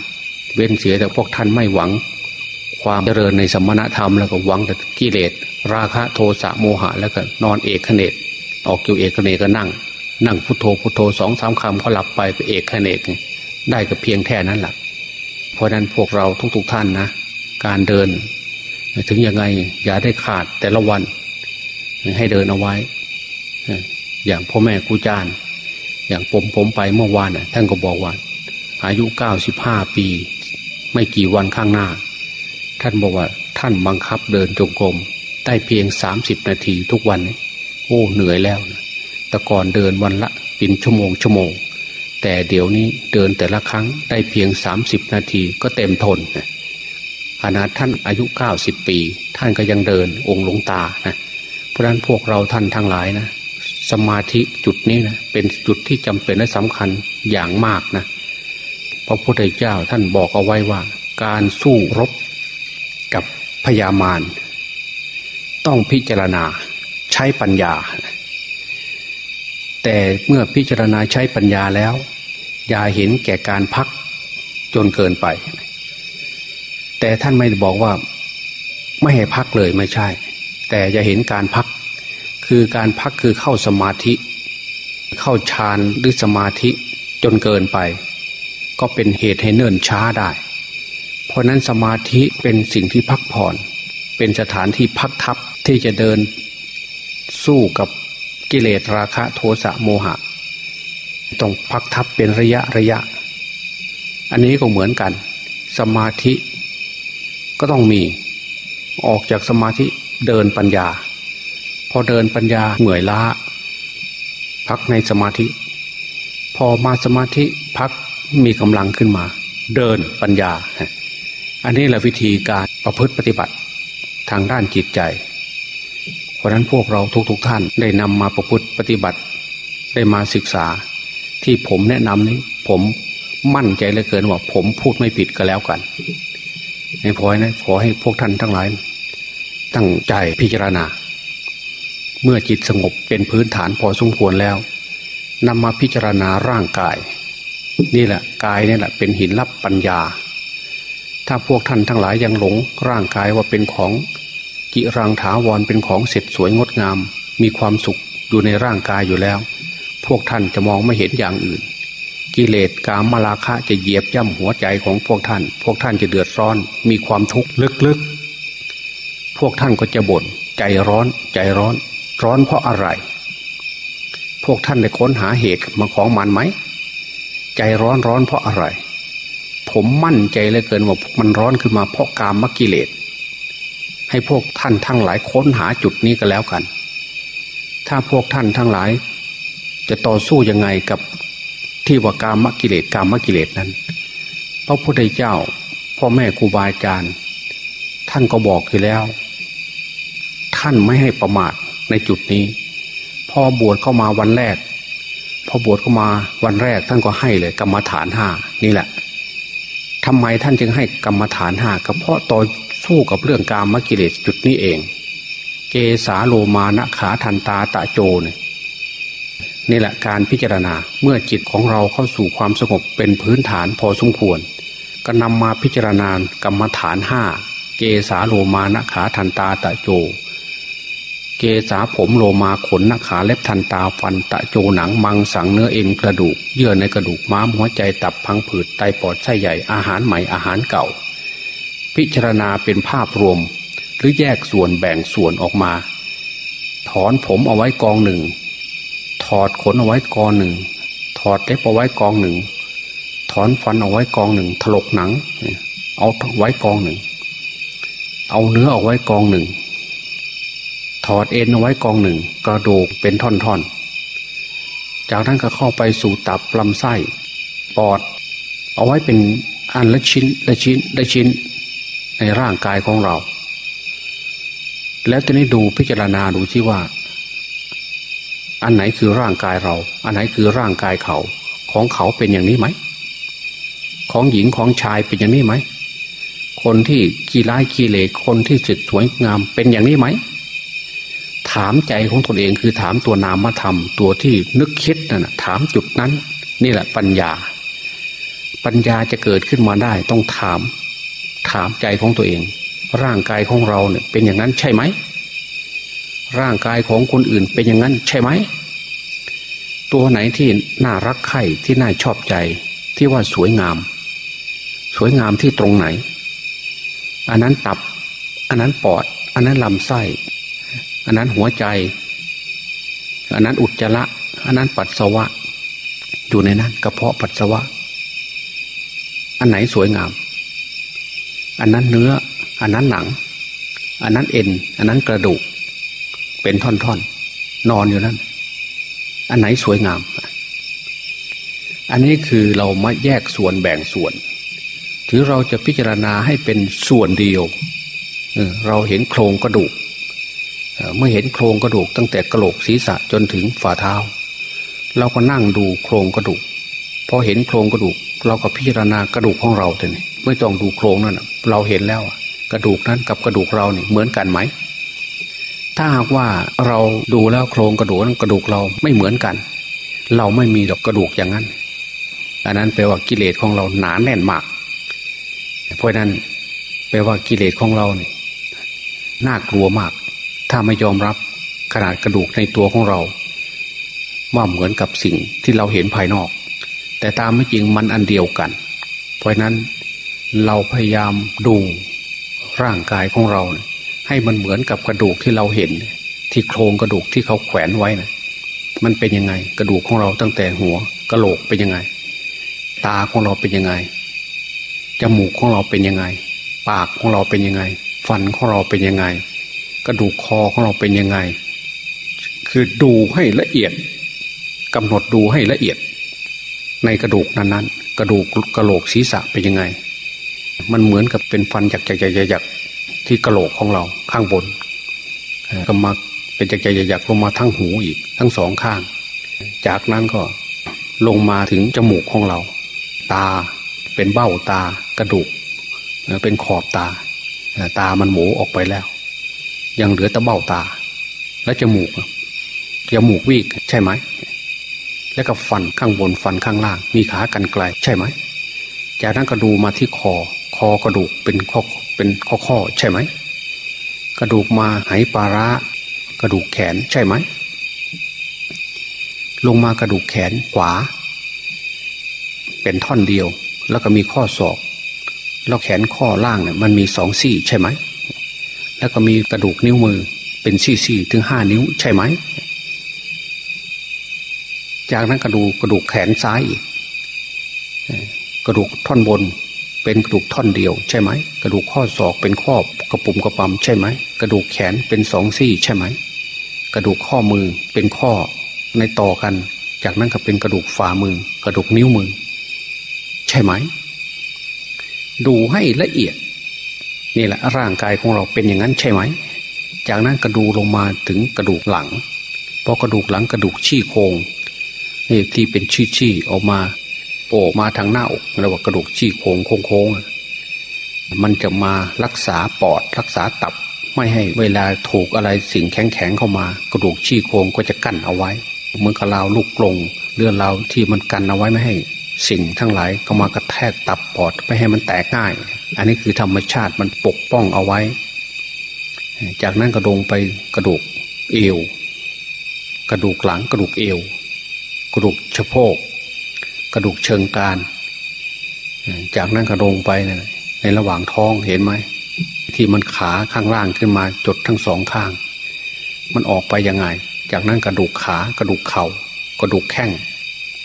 เว้นเสียแต่พวกท่านไม่หวัง ความเจริญในสมณธรรมแล้วก็หวังแต่กิเลสราคะโทสะโมหะแล้วก็นอนเอกเนตออกเกี่ยวเอกเนตก็นั่ง นั่งพุทโธพุทโธสองสามคำก็หลับไปไปเอกเนตได้ก็เพียงแค่นั้นแหละเพราะนั้นพวกเราทุกๆท่านนะ การเดิน ถึงยังไงอย่าได้ขาดแต่ละวัน ให้เดินเอาไว้ อย่างพ่อแม่ครูจานอย่างผมผมไปเมื่อวานท่านก็บอกว่า อายุเก้าสิบห้าปี ไม่กี่วันข้างหน้า ท่านบอกว่าท่านบังคับเดินจงกรมได้เพียงสามสิบนาทีทุกวัน โอ้เหนื่อยแล้วนะแต่ก่อนเดินวันละเป็นชั่วโมงชั่วโมง แต่เดี๋ยวนี้เดินแต่ละครั้งได้เพียงสามสิบนาทีก็เต็มทนนะขนาดท่านอายุเก้าสิบปี ท่านก็ยังเดินองค์หลวงตานะ เพราะนั้นพวกเราท่านทั้งหลายนะสมาธิจุดนี้นะเป็นจุดที่จำเป็นและสำคัญอย่างมากนะพระพุทธเจ้าท่านบอกเอาไว้ว่า การสู้รบกับพยามารต้องพิจารณาใช้ปัญญา แต่เมื่อพิจารณาใช้ปัญญาแล้ว อย่าเห็นแก่การพักจนเกินไป แต่ท่านไม่บอกว่า ไม่ให้พักเลยไม่ใช่ แต่จะเห็นการพัก คือการพักคือเข้าสมาธิ เข้าฌานหรือสมาธิจนเกินไป ก็เป็นเหตุให้เนิ่นช้าได้ เพราะนั้นสมาธิเป็นสิ่งที่พักผ่อน เป็นสถานที่พักทับที่จะเดินสู้กับกิเลสราคะโทสะโมหะต้องพักทับเป็นระยะระยะ อันนี้ก็เหมือนกัน สมาธิก็ต้องมี ออกจากสมาธิ เดินปัญญา พอเดินปัญญาเหนื่อยล้า พักในสมาธิ พอมาสมาธิพักมีกำลังขึ้นมา เดินปัญญา อันนี้แหละวิธีการประพฤติปฏิบัติทางด้านจิตใจ เพราะนั้นพวกเราทุกๆทท่านได้นำมาประพฤติปฏิบัติ ได้มาศึกษา ที่ผมแนะนำนี้ผมมั่นใจเหลือเกินว่าผมพูดไม่ผิดก็แล้วกันในพอยนะขอให้พวกท่านทั้งหลาย ตั้งใจพิจารณา เมื่อจิตสงบเป็นพื้นฐานพอสมควรแล้วนำมาพิจารณาร่างกาย นี่แหละกายนี่แหละเป็นหินรับปัญญา ถ้าพวกท่านทั้งหลายยังหลงร่างกายว่าเป็นของกิรังถาวรเป็นของเสร็จสวยงดงาม มีความสุขอยู่ในร่างกายอยู่แล้ว พวกท่านจะมองไม่เห็นอย่างอื่น กิเลสกามมาลาคะจะเหยียบย่ำหัวใจของพวกท่าน พวกท่านจะเดือดร้อนมีความทุกข์ลึกๆ พวกท่านก็จะบน่นใจร้อนใจร้อน ร้อนเพราะอะไร พวกท่านได้ค้นหาเหตุมาของมันไหม ใจร้อนร้อนเพราะอะไร ผมมั่นใจเลยเกินว่ามันร้อนขึ้นมาเพราะกามมกิเลสให้พวกท่านทั้งหลายค้นหาจุดนี้ก็แล้วกัน ถ้าพวกท่านทั้งหลาย จะต่อสู้ยังไงกับที่ว่ากามมกิเลสกามมกิเลสนั้น พระพุทธเจ้าพ่อแม่ครูบาอาจารย์ ท่านก็บอกอยู่แล้ว ท่านไม่ให้ประมาทในจุดนี้ พอบวชเข้ามาวันแรก พอบวชเข้ามาวันแรกท่านก็ให้เลย กรรมฐานห้านี่แหละทำไมท่านจึงให้กรรมฐานห้าก็เพราะต่อสู้กับเรื่องการมกิเลสจุดนี้เอง เกสาโลมานะขาทันตาตะโจเนี่ยนี่แหละการพิจารณาเมื่อจิตของเราเข้าสู่ความสงบเป็นพื้นฐานพอสมควร ก็นำมาพิจารณากรรมฐานห้าเกสาโลมานะขาทันตาตะโจ เกษาผมโลมาขนนาขาเล็บทันตาฟันตะโจหนังมังสังเนื้อเอ็นกระดูก เยื่อในกระดูกม้ามหัวใจตับพังผืดไตปอดไส้ใหญ่อาหารใหม่อาหารเก่า พิจารณาเป็นภาพรวม หรือแยกส่วนแบ่งส่วนออกมา ถอนผมเอาไว้กองหนึ่ง ถอดขนเอาไว้กองหนึ่ง ถอดเล็บเอาไว้กองหนึ่ง ถอนฟันเอาไว้กองหนึ่งถลกหนัง เอาไว้กองหนึ่ง เอาเนื้อเอาไว้กองหนึ่ง ถอดเอ็นเอาไว้กองหนึ่ง กระดูกเป็นท่อนๆ จากนั้นก็เข้าไปสู่ตับลำไส้ ปอด เอาไว้เป็นอันละชิ้นละชิ้นละชิ้นในร่างกายของเรา แล้วตอนนี้ดูพิจารณาดูที่ว่า อันไหนคือร่างกายเรา อันไหนคือร่างกายเขา ของเขาเป็นอย่างนี้ไหม ของหญิงของชายเป็นอย่างนี้ไหม คนที่ขี้ร้ายขี้เหลคนที่สุดสวยงามเป็นอย่างนี้ไหม ถามใจของตนเองคือถามตัวนามธรรม ตัวที่นึกคิดนั่นถามจุดนั้น นี่แหละปัญญา ปัญญาจะเกิดขึ้นมาได้ต้องถาม ถามใจของตัวเอง ร่างกายของเราเนี่ยเป็นอย่างนั้นใช่ไหม ร่างกายของคนอื่นเป็นอย่างนั้นใช่ไหม ตัวไหนที่น่ารักใคร่ที่น่าชอบใจที่ว่าสวยงาม สวยงามที่ตรงไหน อันนั้นตับ อันนั้นปอด อันนั้นลำไส้ อันนั้นหัวใจ อันนั้นอุจจาระอันนั้นปัสสาวะ อยู่ในนั้นกระเพาะปัสสาวะ อันไหนสวยงาม อันนั้นเนื้อ อันนั้นหนัง อันนั้นเอ็น อันนั้นกระดูก เป็นท่อนๆนนอนอยู่นั่น อันไหนสวยงาม อันนี้คือเรามาแยกส่วนแบ่งส่วนถือเราจะพิจารณาให้เป็นส่วนเดียวเราเห็นโครงกระดูก เมื่อเห็นโครงกระดูกตั้งแต่กระโหลกศีรษะจนถึงฝ่าเท้า เราก็นั่งดูโครงกระดูกพอเห็นโครงกระดูก เราก็พิจารณากระดูกของเราแต่นี่ไม่ต้องดูโครงนั่นเราเห็นแล้วกระดูกนั้นกับกระดูกเราเนี่ยเหมือนกันไหม ถ้าหากว่าเราดูแล้วโครงกระดูกนั้นกระดูกเราไม่เหมือนกัน เราไม่มีดอกกระดูกอย่างนั้น อันนั้นแปลว่ากิเลสของเราหนาแน่นมาก เพราะนั้นแปลว่ากิเลสของเราเนี่ยน่ากลัวมาก ถ้าไม่ยอมรับขนาดกระดูกในตัวของเรา ว่าเหมือนกับสิ่งที่เราเห็นภายนอก แต่ตามไม่จริงมันอันเดียวกัน เพราะนั้นเราพยายามดูร่างกายของเรา ให้มันเหมือนกับกระดูกที่เราเห็น ที่โครงกระดูกที่เขาแขวนไว้นะมันเป็นยังไง กระดูกของเราตั้งแต่หัวกระโหลกเป็นยังไง ตาของเราเป็นยังไงจมูกของเราเป็นยังไง ปากของเราเป็นยังไง ฟันของเราเป็นยังไง กระดูกคอของเราเป็นยังไง คือดูให้ละเอียดกำหนดดูให้ละเอียด ในกระดูกนั้นๆ กระดูกกระโหลกศีรษะเป็นยังไง มันเหมือนกับเป็นฟันจากจากจากที่กระโหลกของเราข้างบนก็มาเป็นจากจากจากลงมาทั้งหูอีก ทั้งสองข้าง จากนั้นก็ลงมาถึงจมูกของเรา ตาเป็นเบ้าตากระดูก เป็นขอบตา ตามันหมูออกไปแล้ว ยังเหลือตะเบ้าตา และจมูกจมูกวีกใช่ไหม แล้วก็ฟันข้างบนฟันข้างล่าง มีขากันไกลใช่ไหม จากนั้นก็ดูมาที่คอ คอกระดูกเป็นข้อเป็นข้อข้อใช่ไหม กระดูกมาไหปาระกระดูกแขนใช่ไหม ลงมากระดูกแขนขวา เป็นท่อนเดียว แล้วก็มีข้อศอก แล้วแขนข้อล่างเนี่ยมันมีสองซี่ใช่ไหม แล้วก็มีกระดูกนิ้วมือเป็นสี่ๆถึงห้านิ้วใช่ไหม จากนั้นกระดูกกระดูกแขนซ้ายอีกกระดูกท่อนบนเป็นกระดูกท่อนเดียวใช่ไหม กระดูกข้อศอกเป็นข้อกระปุ่มกระปั๊มใช่ไหม กระดูกแขนเป็นสองซี่ใช่ไหม กระดูกข้อมือเป็นข้อในต่อกัน จากนั้นก็เป็นกระดูกฝ่ามือ กระดูกนิ้วมือ ใช่ไหม ดูให้ละเอียด นี่แหละร่างกายของเราเป็นอย่างนั้นใช่ไหม จากนั้นกระดูลงมาถึงกระดูกหลังพอกระดูกหลังกระดูกชี้โครงนี่ที่เป็นชี้ชี้ออกมาโผล่มาทางหน้าอกเรียกว่ากระดูกชี้โครงโค้งมันจะมารักษาปอดรักษาตับ ไม่ให้เวลาถูกอะไรสิ่งแข็งๆเข้ามา กระดูกชี้โครงก็จะกั้นเอาไว้เหมือนกับราวลูกกลงเรือราวที่มันกันเอาไว้ไม่ให้ สิ่งทั้งหลายเข้ามากระแทกตับปอดไม่ให้มันแตกง่าย อันนี้คือธรรมชาติมันปกป้องเอาไว้ จากนั้นกระดงไปกระดูกเอว กระดูกหลังกระดูกเอว กระดูกชะโพก กระดูกเชิงกรานจากนั้นก็ลงไปในระหว่างท้องเห็นไหมที่มันขาข้างล่างขึ้นมาจดทั้งสองข้าง มันออกไปยังไง จากนั้นกระดูกขากระดูกเขา่ากระดูกแข้ง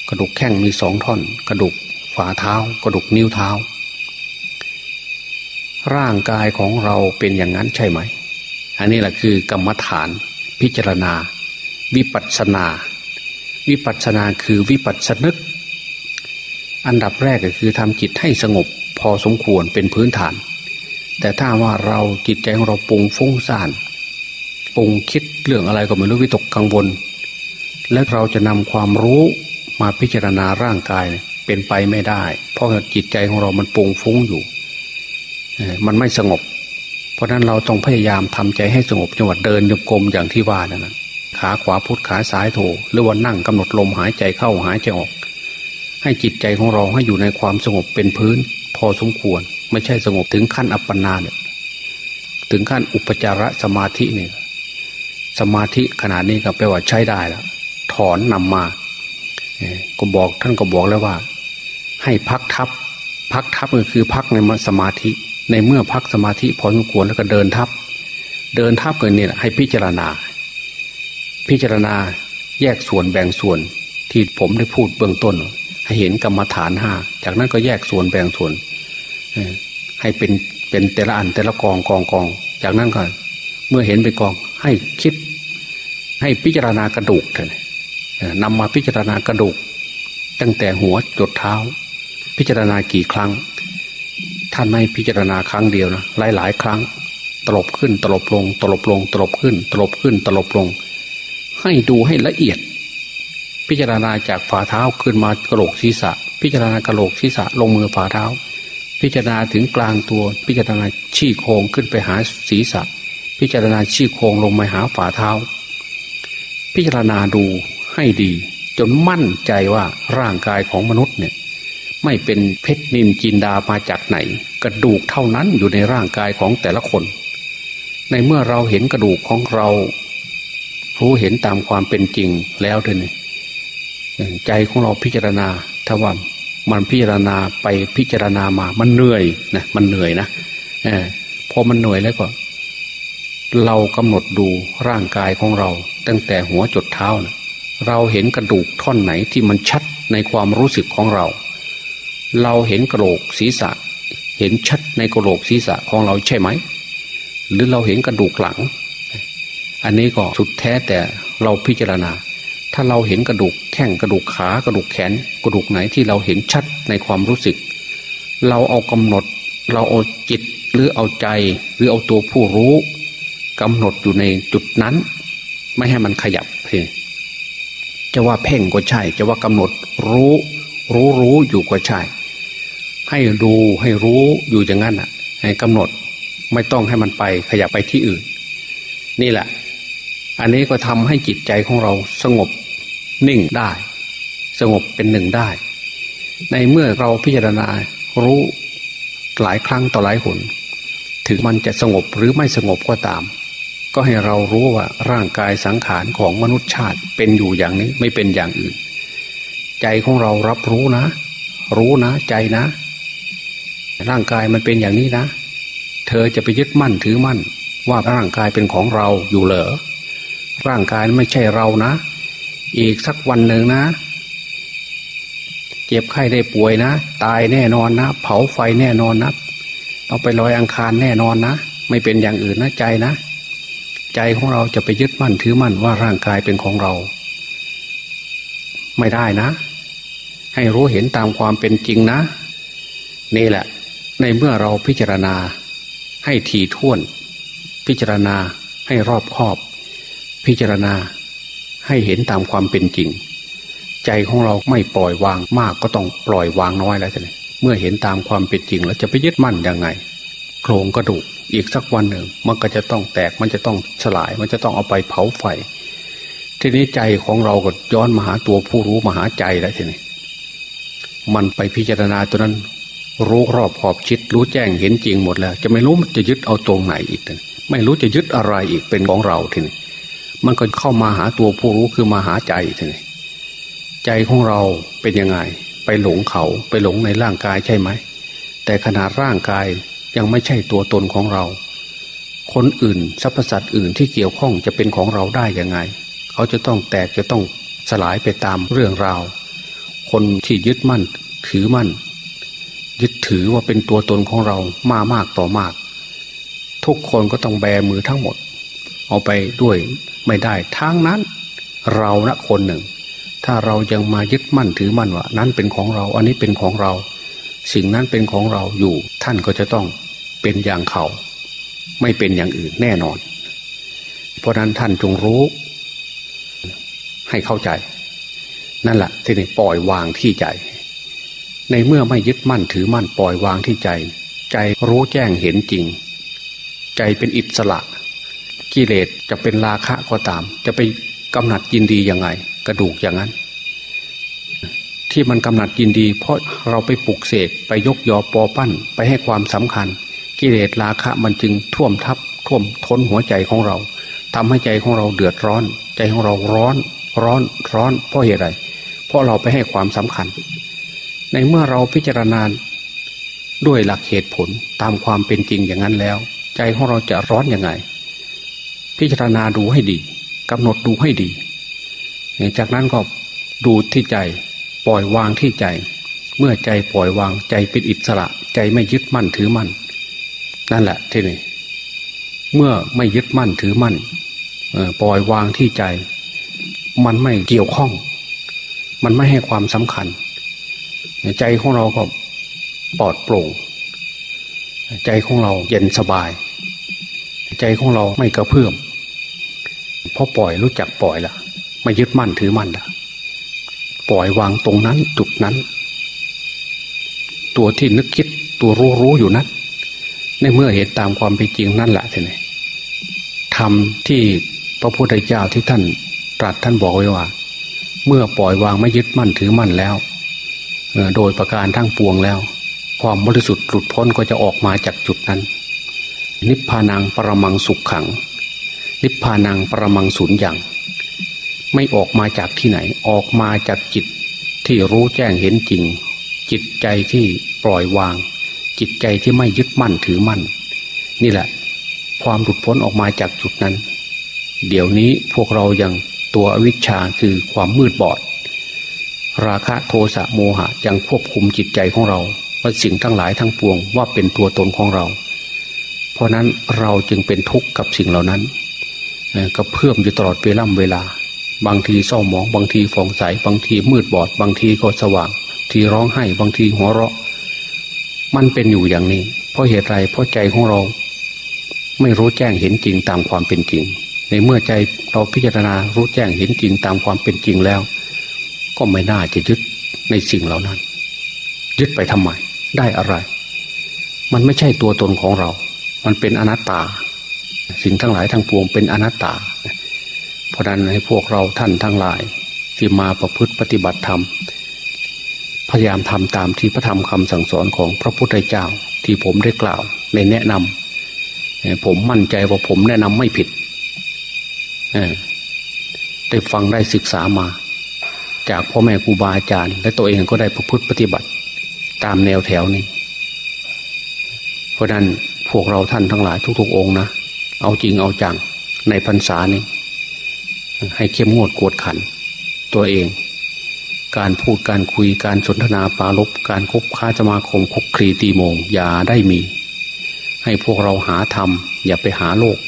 กระดูกแข้งมีสองท่อน กระดูกฝ่าเท้า กระดูกนิ้วเท้า ร่างกายของเราเป็นอย่างนั้นใช่ไหม อันนี้แหละคือกรรมฐานพิจารณา วิปัสนา วิปัสนาคือวิปัสสนึก อันดับแรกก็คือทำจิตให้สงบพอสมควรเป็นพื้นฐาน แต่ถ้าว่าเราจิตใจของเราปุงฟุ้งซ่านปุงคิดเรื่องอะไรก็ไม่รู้วิตกกังวล และเราจะนำความรู้ มาพิจารณาร่างกายเป็นไปไม่ได้ เพราะจิตใจของเรามันปุงฟุ้งอยู่มันไม่สงบ เพราะนั้นเราต้องพยายามทำใจให้สงบจังหวัดเดินโยกลมอย่างที่ว่านั่นนะขาขวาพุทธขาซ้ายโถหรือว่านั่งกำหนดลมหายใจเข้าหายใจออก ให้จิตใจของเราให้อยู่ในความสงบเป็นพื้น พอสมควร ไม่ใช่สงบถึงขั้นอัปปนาเนี่ยถึงขั้นอุปจารสมาธิเนี่ยสมาธิขนาดนี้ก็แปลว่าใช้ได้แล้วถอนนำมา ก็บอกท่านก็บอกแล้วว่า ให้พักทับ พักทับก็คือพักในสมาธิ ในเมื่อพักสมาธิพอสมควรแล้วก็เดินทับ เดินทับกันเนี่ยให้พิจารณา พิจารณาแยกส่วนแบ่งส่วนที่ผมได้พูดเบื้องต้น ให้เห็นกรรมฐานห้าจากนั้นก็แยกส่วนแบ่งส่วนให้เป็นเป็นแต่ละอันแต่ละกองกองกอง จากนั้นก็เมื่อเห็นเป็นกองให้คิด ให้พิจารณากระดูกเถอะ นำมาพิจารณากระดูก ตั้งแต่หัวจดเท้า พิจารณากี่ครั้ง ท่านไม่พิจารณาครั้งเดียวนะหลายหลายครั้ง ตลบขึ้นตลบลง ตลบลง ตลบขึ้น ตลบขึ้น ตลบลง ให้ดูให้ละเอียด พิจารณาจากฝ่าเท้าขึ้นมากระโหลกศีรษะ พิจารณากระโหลกศีรษะลงมือฝ่าเท้า พิจารณาถึงกลางตัว พิจารณาชี้โครงขึ้นไปหาศีรษะ พิจารณาชี้โครงลงมาหาฝ่าเท้า พิจารณาดู ให้ดี จนมั่นใจว่าร่างกายของมนุษย์เนี่ย ไม่เป็นเพชรนินจินดามาจากไหน กระดูกเท่านั้นอยู่ในร่างกายของแต่ละคน ในเมื่อเราเห็นกระดูกของเรา รู้เห็นตามความเป็นจริงแล้วเถอะนี่ใจของเราพิจารณาถ้าว่ามันพิจารณาไปพิจารณามา มันเหนื่อยนะมันเหนื่อยนะอพอมันเหนื่อยแล้วก็ เรากำหนดดูร่างกายของเรา ตั้งแต่หัวจดเท้านะ เราเห็นกระดูกท่อนไหนที่มันชัดในความรู้สึกของเรา เราเห็นกระโหลกศีรษะ เห็นชัดในกระโหลกศีรษะของเราใช่ไหม หรือเราเห็นกระดูกหลัง อันนี้ก็สุดแท้แต่เราพิจารณา ถ้าเราเห็นกระดูกแข้งกระดูกขากระดูกแขน กระดูกไหนที่เราเห็นชัดในความรู้สึก เราเอากำหนด เราเอาจิตหรือเอาใจ หรือเอาตัวผู้รู้กำหนดอยู่ในจุดนั้น ไม่ให้มันขยับเพียง จะว่าเพ่งก็ใช่ จะว่ากำหนดรู้ รู้รู้อยู่ก็ใช่ ให้ดูให้รู้อยู่อย่างนั้นอะ ให้กำหนดไม่ต้องให้มันไปขยับไปที่อื่น นี่แหละ อันนี้ก็ทำให้จิตใจของเราสงบนิ่งได้ สงบเป็นหนึ่งได้ ในเมื่อเราพิจารณารู้หลายครั้งต่อหลายหนถึงมันจะสงบหรือไม่สงบก็ตาม ก็ให้เรารู้ว่าร่างกายสังขารของมนุษย์ชาติเป็นอยู่อย่างนี้ไม่เป็นอย่างอื่น ใจของเรารับรู้นะ รู้นะ ใจนะ ร่างกายมันเป็นอย่างนี้นะ เธอจะไปยึดมั่นถือมั่น ว่าร่างกายเป็นของเราอยู่เหรอร่างกายไม่ใช่เรานะ อีกสักวันหนึ่งนะ เจ็บไข้ได้ป่วยนะ ตายแน่นอนนะ เผาไฟแน่นอนนะเอาไปลอยอังคารแน่นอนนะ ไม่เป็นอย่างอื่นนะใจนะ ใจของเราจะไปยึดมั่นถือมั่นว่าร่างกายเป็นของเรา ไม่ได้นะ ให้รู้เห็นตามความเป็นจริงนะ นี่แหละ ในเมื่อเราพิจารณา ให้ถี่ถ้วน พิจารณาให้รอบคอบ พิจารณาให้เห็นตามความเป็นจริง ใจของเราไม่ปล่อยวางมากก็ต้องปล่อยวางน้อยแล้วจะเมื่อเห็นตามความเป็นจริงแล้วจะไปยึดมั่นยังไง โครงกระดูก อีกสักวันหนึ่ง มันก็จะต้องแตกมันจะต้องสลาย มันจะต้องเอาไปเผาไฟ ทีนี้ใจของเราก็ย้อนมาหาตัวผู้รู้มาหาใจแล้วทีนี้มันไปพิจารณาตัวนั้น รู้รอบขอบชิด รู้แจ้งเห็นจริงหมดแล้ว จะไม่รู้จะยึดเอาตรงไหนอีกไม่รู้จะยึดอะไรอีกเป็นของเราทีนี้มันก็เข้ามาหาตัวผู้รู้คือมาหาใจทีนี้ใจของเราเป็นยังไง ไปหลงเขาไปหลงในร่างกายใช่ไหมแต่ขนาดร่างกาย ยังไม่ใช่ตัวตนของเรา คนอื่นสรรพสัตว์อื่นที่เกี่ยวข้องจะเป็นของเราได้ยังไง เขาจะต้องแตกจะต้องสลายไปตามเรื่องราว คนที่ยึดมั่น ถือมั่น ยึดถือว่าเป็นตัวตนของเรามามากต่อมาก ทุกคนก็ต้องแบมือทั้งหมด เอาไปด้วยไม่ได้ทั้งนั้น เราละคนหนึ่ง ถ้าเรายังมายึดมั่นถือมั่นว่านั้นเป็นของเรา อันนี้เป็นของเรา สิ่งนั้นเป็นของเราอยู่ ท่านก็จะต้องเป็นอย่างเขา ไม่เป็นอย่างอื่นแน่นอน เพราะนั้นท่านจงรู้ ให้เข้าใจ นั่นแหละที่นี่ปล่อยวางที่ใจ ในเมื่อไม่ยึดมั่นถือมั่นปล่อยวางที่ใจ ใจรู้แจ้งเห็นจริง ใจเป็นอิสระกิเลสจะเป็นราคะก็ตาม จะไปกำหนัดยินดียังไง กระดูกอย่างนั้น ที่มันกำหนัดยินดี เพราะเราไปปลุกเสกไปยกยอปอปั้นไปให้ความสำคัญ กิเลสราคะมันจึงท่วมทับท่วมท้นหัวใจของเราทำให้ใจของเราเดือดร้อน ใจของเราร้อน ร้อนร้อนเพราะเหตุไรเพราะเราไปให้ความสำคัญ ในเมื่อเราพิจารณาด้วยหลักเหตุผลตามความเป็นจริงอย่างนั้นแล้ว ใจของเราจะร้อนยังไง พิจารณาดูให้ดีกำหนดดูให้ดี จากนั้นก็ดูที่ใจ ปล่อยวางที่ใจ เมื่อใจปล่อยวางใจเป็นอิสระ ใจไม่ยึดมั่นถือมั่น นั่นแหละที่นี่เมื่อไม่ยึดมั่นถือมั่นปล่อยวางที่ใจ มันไม่เกี่ยวข้อง มันไม่ให้ความสำคัญ ใจของเราก็ปลอดโปร่ง ใจของเราเย็นสบาย ใจของเราไม่กระเพื่อมเพอปล่อยรู้จักปล่อยละไม่ยึดมั่นถือมั่นละ ปล่อยวางตรงนั้นจุดนั้น ตัวที่นึกคิดตัวรู้รู้อยู่นั้น ในเมื่อเห็นตามความเป็นจริงนั่นแหละท่านไงทำที่พระพุทธเจ้าที่ท่านตรัสท่านบอกไว้ว่า เมื่อปล่อยวางไม่ยึดมั่นถือมั่นแล้วโดยประการทั้งปวงแล้ว ความบริสุทธิ์หลุดพ้นก็จะออกมาจากจุดนั้น นิพพานังปรมังสุขขัง นิพพานังประมังสุญญ์อย่าง ไม่ออกมาจากที่ไหน ออกมาจากจิตที่รู้แจ้งเห็นจริง จิตใจที่ปล่อยวาง จิตใจที่ไม่ยึดมั่นถือมั่น นี่แหละ ความหลุดพ้นออกมาจากจุดนั้น เดี๋ยวนี้พวกเรายังตัวอวิชชาคือความมืดบอด ราคะโทสะโมหะยังควบคุมจิตใจของเราว่าสิ่งทั้งหลายทั้งปวงว่าเป็นตัวตนของเรา เพราะนั้นเราจึงเป็นทุกข์กับสิ่งเหล่านั้นก็เพิ่มอยู่ตลอดเวล่ำเวลา บางทีเศร้าหมอง บางทีฟองใส บางทีมืดบอด บางทีก็สว่าง ทีร้องไห้ บางทีหัวเราะ มันเป็นอยู่อย่างนี้ เพราะเหตุไร เพราะใจของเรา ไม่รู้แจ้งเห็นจริงตามความเป็นจริง ในเมื่อใจเราพิจารณารู้แจ้งเห็นจริงตามความเป็นจริงแล้ว ก็ไม่น่าจะยึดในสิ่งเหล่านั้น ยึดไปทำไม ได้อะไร มันไม่ใช่ตัวตนของเรา มันเป็นอนัตตา สิ่งทั้งหลายทั้งปวงเป็นอนัตตา ราะนั้นให้พวกเราท่านทั้งหลาย ที่มาประพฤติปฏิบัติธรรม พยายามทำตามที่พระธรรมคำสั่งสอนของพระพุทธเจ้าที่ผมได้กล่าวในแนะนำผมมั่นใจว่าผมแนะนำไม่ผิดได้ฟังได้ศึกษามา จากพ่อแม่ครูบาอาจารย์ และตัวเองก็ได้ประพฤติปฏิบัติตามแนวแถวนี้ เพราะนั้นพวกเราท่านทั้งหลายทุกๆองค์นะ เอาจริงเอาจังในพรรษานี้ ให้เข้มงวดกวดขัน ตัวเอง การพูดการคุยการสนทนาปาลบการคบค้าจะมาคมคุกคลีตีโมง อย่าได้มี ให้พวกเราหาธรรม อย่าไปหาโลก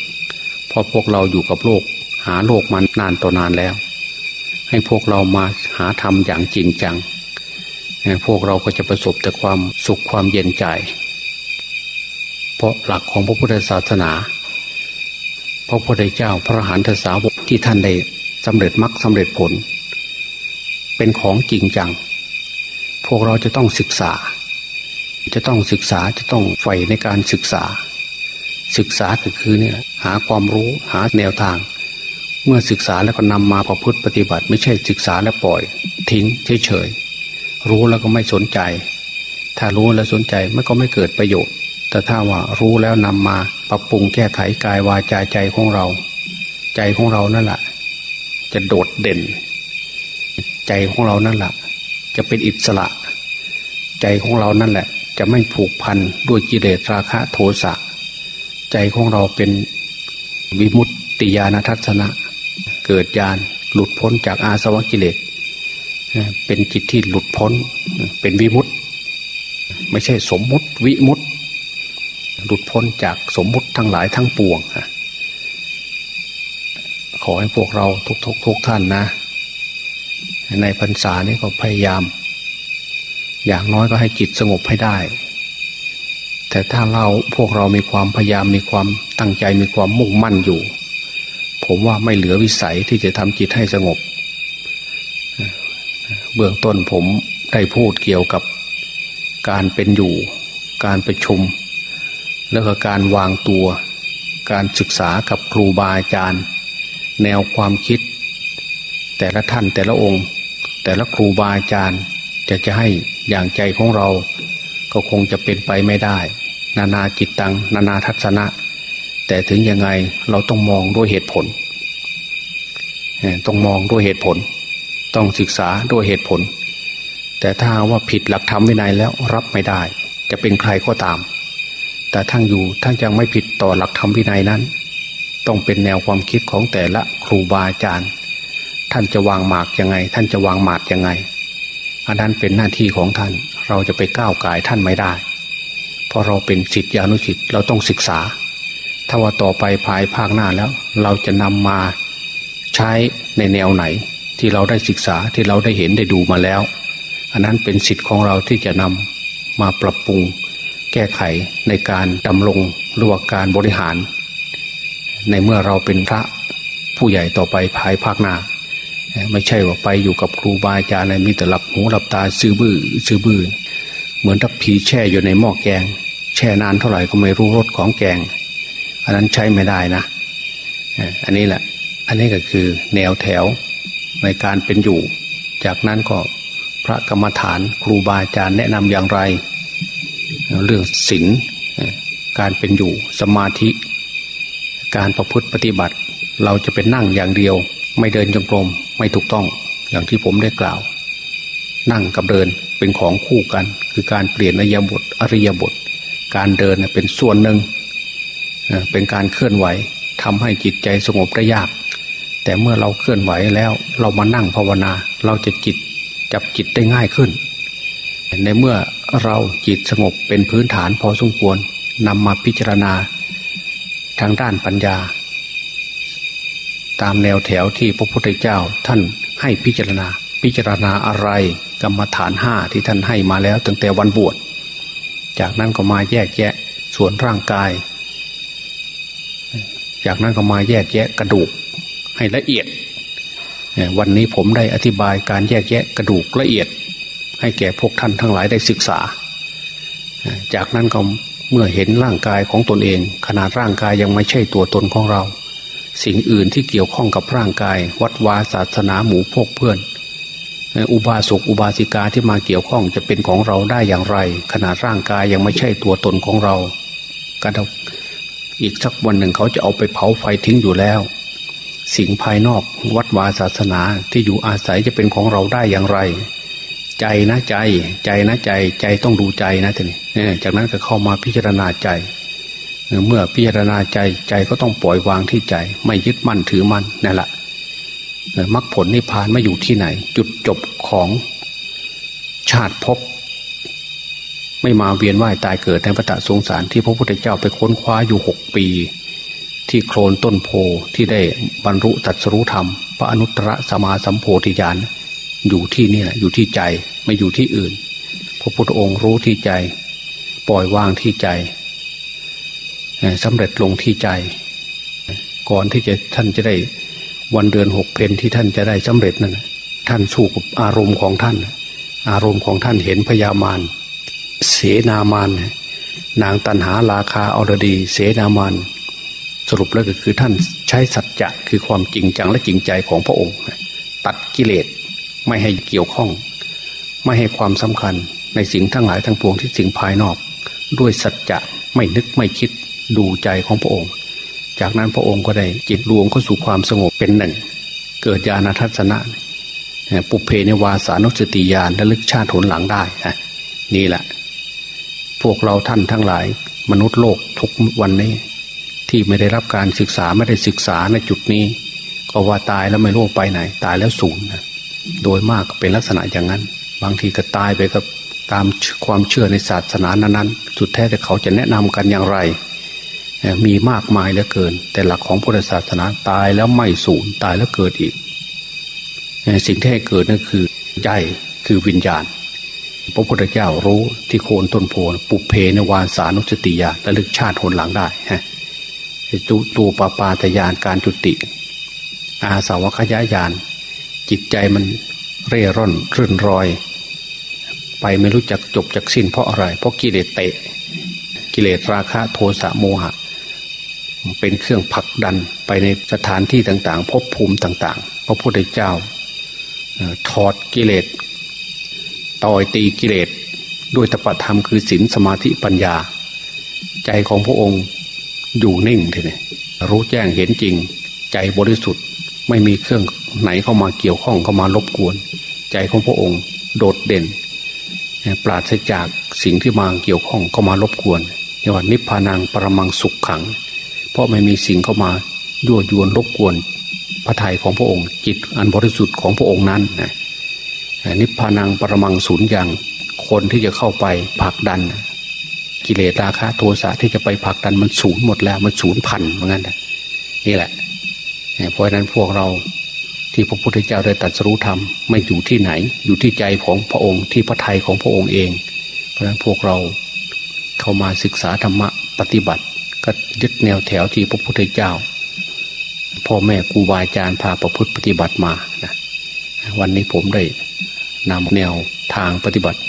เพราะพวกเราอยู่กับโลก หาโลกมันนานต่อนานแล้ว ให้พวกเรามาหาธรรมอย่างจริงจังพวกเราก็จะประสบแต่ความสุขความเย็นใจ เพราะหลักของพระพุทธศาสนา พระพุทธเจ้าพระหันทสาวก ที่ท่านได้สำเร็จมรรคสาเร็จผล เป็นของจริงจัง พวกเราจะต้องศึกษา จะต้องศึกษาจะต้องใฝ่ในการศึกษา ศึกษาก็คือเนี่ยหาความรู้หาแนวทาง เมื่อศึกษาแล้วก็นำมาประพฤติปฏิบัติ ไม่ใช่ศึกษาแล้วปล่อย ทิ้งเฉยๆรู้แล้วก็ไม่สนใจ ถ้ารู้แล้วสนใจมันก็ไม่เกิดประโยชน์ แต่ถ้าว่ารู้แล้วนำมาปรับปรุงแก้ไขกายวาจาใจของเรา ใจของเรานั่นแหละจะโดดเด่น ใจของเรานั่นแหละจะเป็นอิสระ ใจของเรานั่นแหละ จะไม่ผูกพันด้วยกิเลสราคะโทสะใจของเราเป็นวิมุตติญาณทัศนะ เกิดญาณหลุดพ้นจากอาสวะกิเลสเป็นจิตที่หลุดพ้น เป็นวิมุตติไม่ใช่สมมุติวิมุตติหลุดพ้นจากสมมุติทั้งหลายทั้งปวง ขอให้พวกเราทุกทุกทุกท่านนะ ในพรรษานี้ก็พยายาม อย่างน้อยก็ให้จิตสงบให้ได้ แต่ถ้าเราพวกเรามีความพยายามมีความตั้งใจมีความมุ่งมั่นอยู่ ผมว่าไม่เหลือวิสัยที่จะทำจิตให้สงบ เบื้องต้นผมได้พูดเกี่ยวกับการเป็นอยู่ การประชุม แล้วก็การวางตัว การศึกษากับครูบาอาจารย์ แนวความคิด แต่ละท่านแต่ละองค์ แต่ละครูบาอาจารย์จะจะให้อย่างใจของเรา ก็คงจะเป็นไปไม่ได้ นานาจิตตัง นานาทัศนะ แต่ถึงยังไงเราต้องมองด้วยเหตุผล ต้องมองด้วยเหตุผล ต้องศึกษาด้วยเหตุผล แต่ถ้าว่าผิดหลักธรรมวินัยแล้วรับไม่ได้ จะเป็นใครก็ตาม แต่ทั้งอยู่ท่านยังไม่ผิดต่อหลักธรรมวินัยนั้น ต้องเป็นแนวความคิดของแต่ละครูบาอาจารย์ ท่านจะวางหมากยังไง ท่านจะวางหมากยังไง อันนั้นเป็นหน้าที่ของท่าน เราจะไปก้าวไก่ท่านไม่ได้ เพราะเราเป็นสิทธิอนุสิทธิ์เราต้องศึกษา ถ้าว่าต่อไปภายภาคหน้าแล้ว เราจะนำมาใช้ในแนวไหน ที่เราได้ศึกษาที่เราได้เห็นได้ดูมาแล้ว อันนั้นเป็นสิทธิ์ของเราที่จะนำมาปรับปรุง แก้ไขในการดำรงหรือว่าการบริหาร ในเมื่อเราเป็นพระผู้ใหญ่ต่อไปภายภาคหน้าไม่ใช่ว่าไปอยู่กับครูบาอาจารย์อะไรมีแต่หลับหูหลับตาซื้อบื้อซื้อบื้อเหมือนถ้าผีแช่อยู่ในหม้อแกง แช่นานเท่าไหร่ก็ไม่รู้รสของแกง อันนั้นใช้ไม่ได้นะอันนี้แหละ อันนี้ก็คือแนวแถวในการเป็นอยู่ จากนั้นก็พระกรรมฐานครูบาอาจารย์แนะนำอย่างไร เรื่องศีลการเป็นอยู่สมาธิ การประพฤติปฏิบัติ เราจะเป็นนั่งอย่างเดียว ไม่เดินจงกรมไม่ถูกต้อง อย่างที่ผมได้กล่าว นั่งกับเดินเป็นของคู่กัน คือการเปลี่ยนอริยบทอริยบท การเดินเป็นส่วนหนึ่งเป็นการเคลื่อนไหวทำให้จิตใจสงบได้ยาก แต่เมื่อเราเคลื่อนไหวแล้วเรามานั่งภาวนา เราจะจิตจับจิตได้ง่ายขึ้น ในเมื่อเราจิตสงบเป็นพื้นฐานพอสมควรนำมาพิจารณา ทางด้านปัญญา ตามแนวแถวที่พระพุทธเจ้าท่านให้พิจารณา พิจารณาอะไรกรรมฐานห้าที่ท่านให้มาแล้วตั้งแต่วันบวชจากนั้นก็มาแยกแยะส่วนร่างกาย จากนั้นก็มาแยกแยะกระดูกให้ละเอียด วันนี้ผมได้อธิบายการแยกแยะกระดูกละเอียด ให้แก่พวกท่านทั้งหลายได้ศึกษา จากนั้นก็ เมื่อเห็นร่างกายของตนเอง ขนาดร่างกายยังไม่ใช่ตัวตนของเรา สิ่งอื่นที่เกี่ยวข้องกับร่างกาย วัดวาศาสนาหมู่พกเพื่อน อุบาสกอุบาสิกาที่มาเกี่ยวข้องจะเป็นของเราได้อย่างไร ขนาดร่างกายยังไม่ใช่ตัวตนของเราการอีกสักวันหนึ่งเขาจะเอาไปเผาไฟทิ้งอยู่แล้ว สิ่งภายนอกวัดวาศาสนาที่อยู่อาศัยจะเป็นของเราได้อย่างไร ใจนะใจ ใจนะใจ ใจต้องดูใจนะทีนี้จากนั้นก็เข้ามาพิจารณาใจ เมื่อพิจารณาใจใจก็ต้องปล่อยวางที่ใจ ไม่ยึดมั่นถือมั่นนั่นแหละมรรคผลนิพพานไม่อยู่ที่ไหน จุดจบของชาติภพไม่มาเวียนว่ายตายเกิดในพระตสงสารที่พระพุทธเจ้าไปค้นคว้าอยู่หกปี ที่โคลนต้นโพที่ได้บรรลุตัดสรุธรรม พระอนุตตรสมาสัมโพธิญาณ อยู่ที่นี่แหละอยู่ที่ใจไม่อยู่ที่อื่น พระพุทธองค์รู้ที่ใจ ปล่อยวางที่ใจสำเร็จลงที่ใจ ก่อนที่จะท่านจะได้วันเดือนหกเพนที่ท่านจะได้สำเร็จนั่นท่านสู้กับอารมณ์ของท่าน อารมณ์ของท่านเห็นพญามารเสนามานนางตันหาราคาอรดีเสนามานสรุปแล้วก็คือท่านใช้สัจจะคือความจริงจังและจริงใจของพระองค์ ตัดกิเลส ไม่ให้เกี่ยวข้อง ไม่ให้ความสำคัญในสิ่งทั้งหลายทั้งปวงที่สิ่งภายนอก ด้วยสัจจะไม่นึกไม่คิดดูใจของพระองค์ จากนั้นพระองค์ก็ได้จิตรวมเข้าสู่ความสงบเป็นหนึ่ง เกิดญาณทัศนะปุเพในวาสานุสติญาณและลึกชาติผลหลังได้นะนี่แหละ พวกเราท่านทั้งหลาย มนุษย์โลกทุกวันนี้ ที่ไม่ได้รับการศึกษาไม่ได้ศึกษาในจุดนี้ ก็ว่าตายแล้วไม่รู้ไปไหน ตายแล้วศูนย์นะ โดยมากเป็นลักษณะอย่างนั้น บางทีก็ตายไปกับตามความเชื่อในศาสนานั้นๆ สุดแท้แต่เขาจะแนะนำกันอย่างไร มีมากมายเหลือเกิน แต่หลักของพุทธศาสนาตายแล้วไม่สูญตายแล้วเกิดอีก สิ่งที่ให้เกิดนั่นคือใจคือวิญญาณ พระพุทธเจ้ารู้ที่โคนต้นโพปุเพในวานสานุสติยาและลึกชาติหนหลังได้ฮะตัวปาปาตยานการจุติ อาสาวคยายาน จิตใจมันเร่ร่อนรื่นรอย ไปไม่รู้จักจบจากสิ้นเพราะอะไร เพราะกิเลสเตะ กิเลสราคะโทสะโมหะ เป็นเครื่องผลักดันไปในสถานที่ต่างๆ พบภูมิต่าง ๆ พระพุทธเจ้าถอดกิเลสต่อยตีกิเลสด้วยตปธรรมคือศีลสมาธิปัญญา ใจของพระองค์อยู่นิ่งทีนี้รู้แจ้งเห็นจริง ใจบริสุทธิ์ ไม่มีเครื่องไหนเข้ามาเกี่ยวข้องเข้ามารบกวน ใจของพระองค์โดดเด่น ปราศจากสิ่งที่มาเกี่ยวข้องเข้ามารบกวนเรียกว่านิพพานังปรมังสุขขัง เพราะไม่มีสิ่งเข้ามายั่วยวนรบกวน พระทัยของพระองค์ จิตอันบริสุทธิ์ของพระองค์นั้นนะนิพพานังปรมังศูนย์อย่างคนที่จะเข้าไปผลักดัน กิเลสราคะโทสะที่จะไปผลักดันมันศูนย์หมดแล้วมันศูนย์พันเหมือนกันนี่แหละ เพราะฉะนั้นพวกเราที่พระพุทธเจ้าได้ตรัสรู้ธรรมไม่อยู่ที่ไหน อยู่ที่ใจของพระองค์ที่พระทัยของพระองค์เอง เพราะฉะนั้นพวกเราเข้ามาศึกษาธรรมะปฏิบัติ ก็ยึดแนวแถวที่พระพุทธเจ้า พ่อแม่ครูบาอาจารย์พาประพฤติปฏิบัติมานะวันนี้ผมได้นำแนวทางปฏิบัติ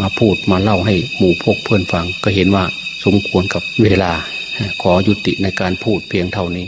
มาพูดมาเล่าให้หมู่พกเพื่อนฟังก็เห็นว่าสมควรกับเวลา ขอยุติในการพูดเพียงเท่านี้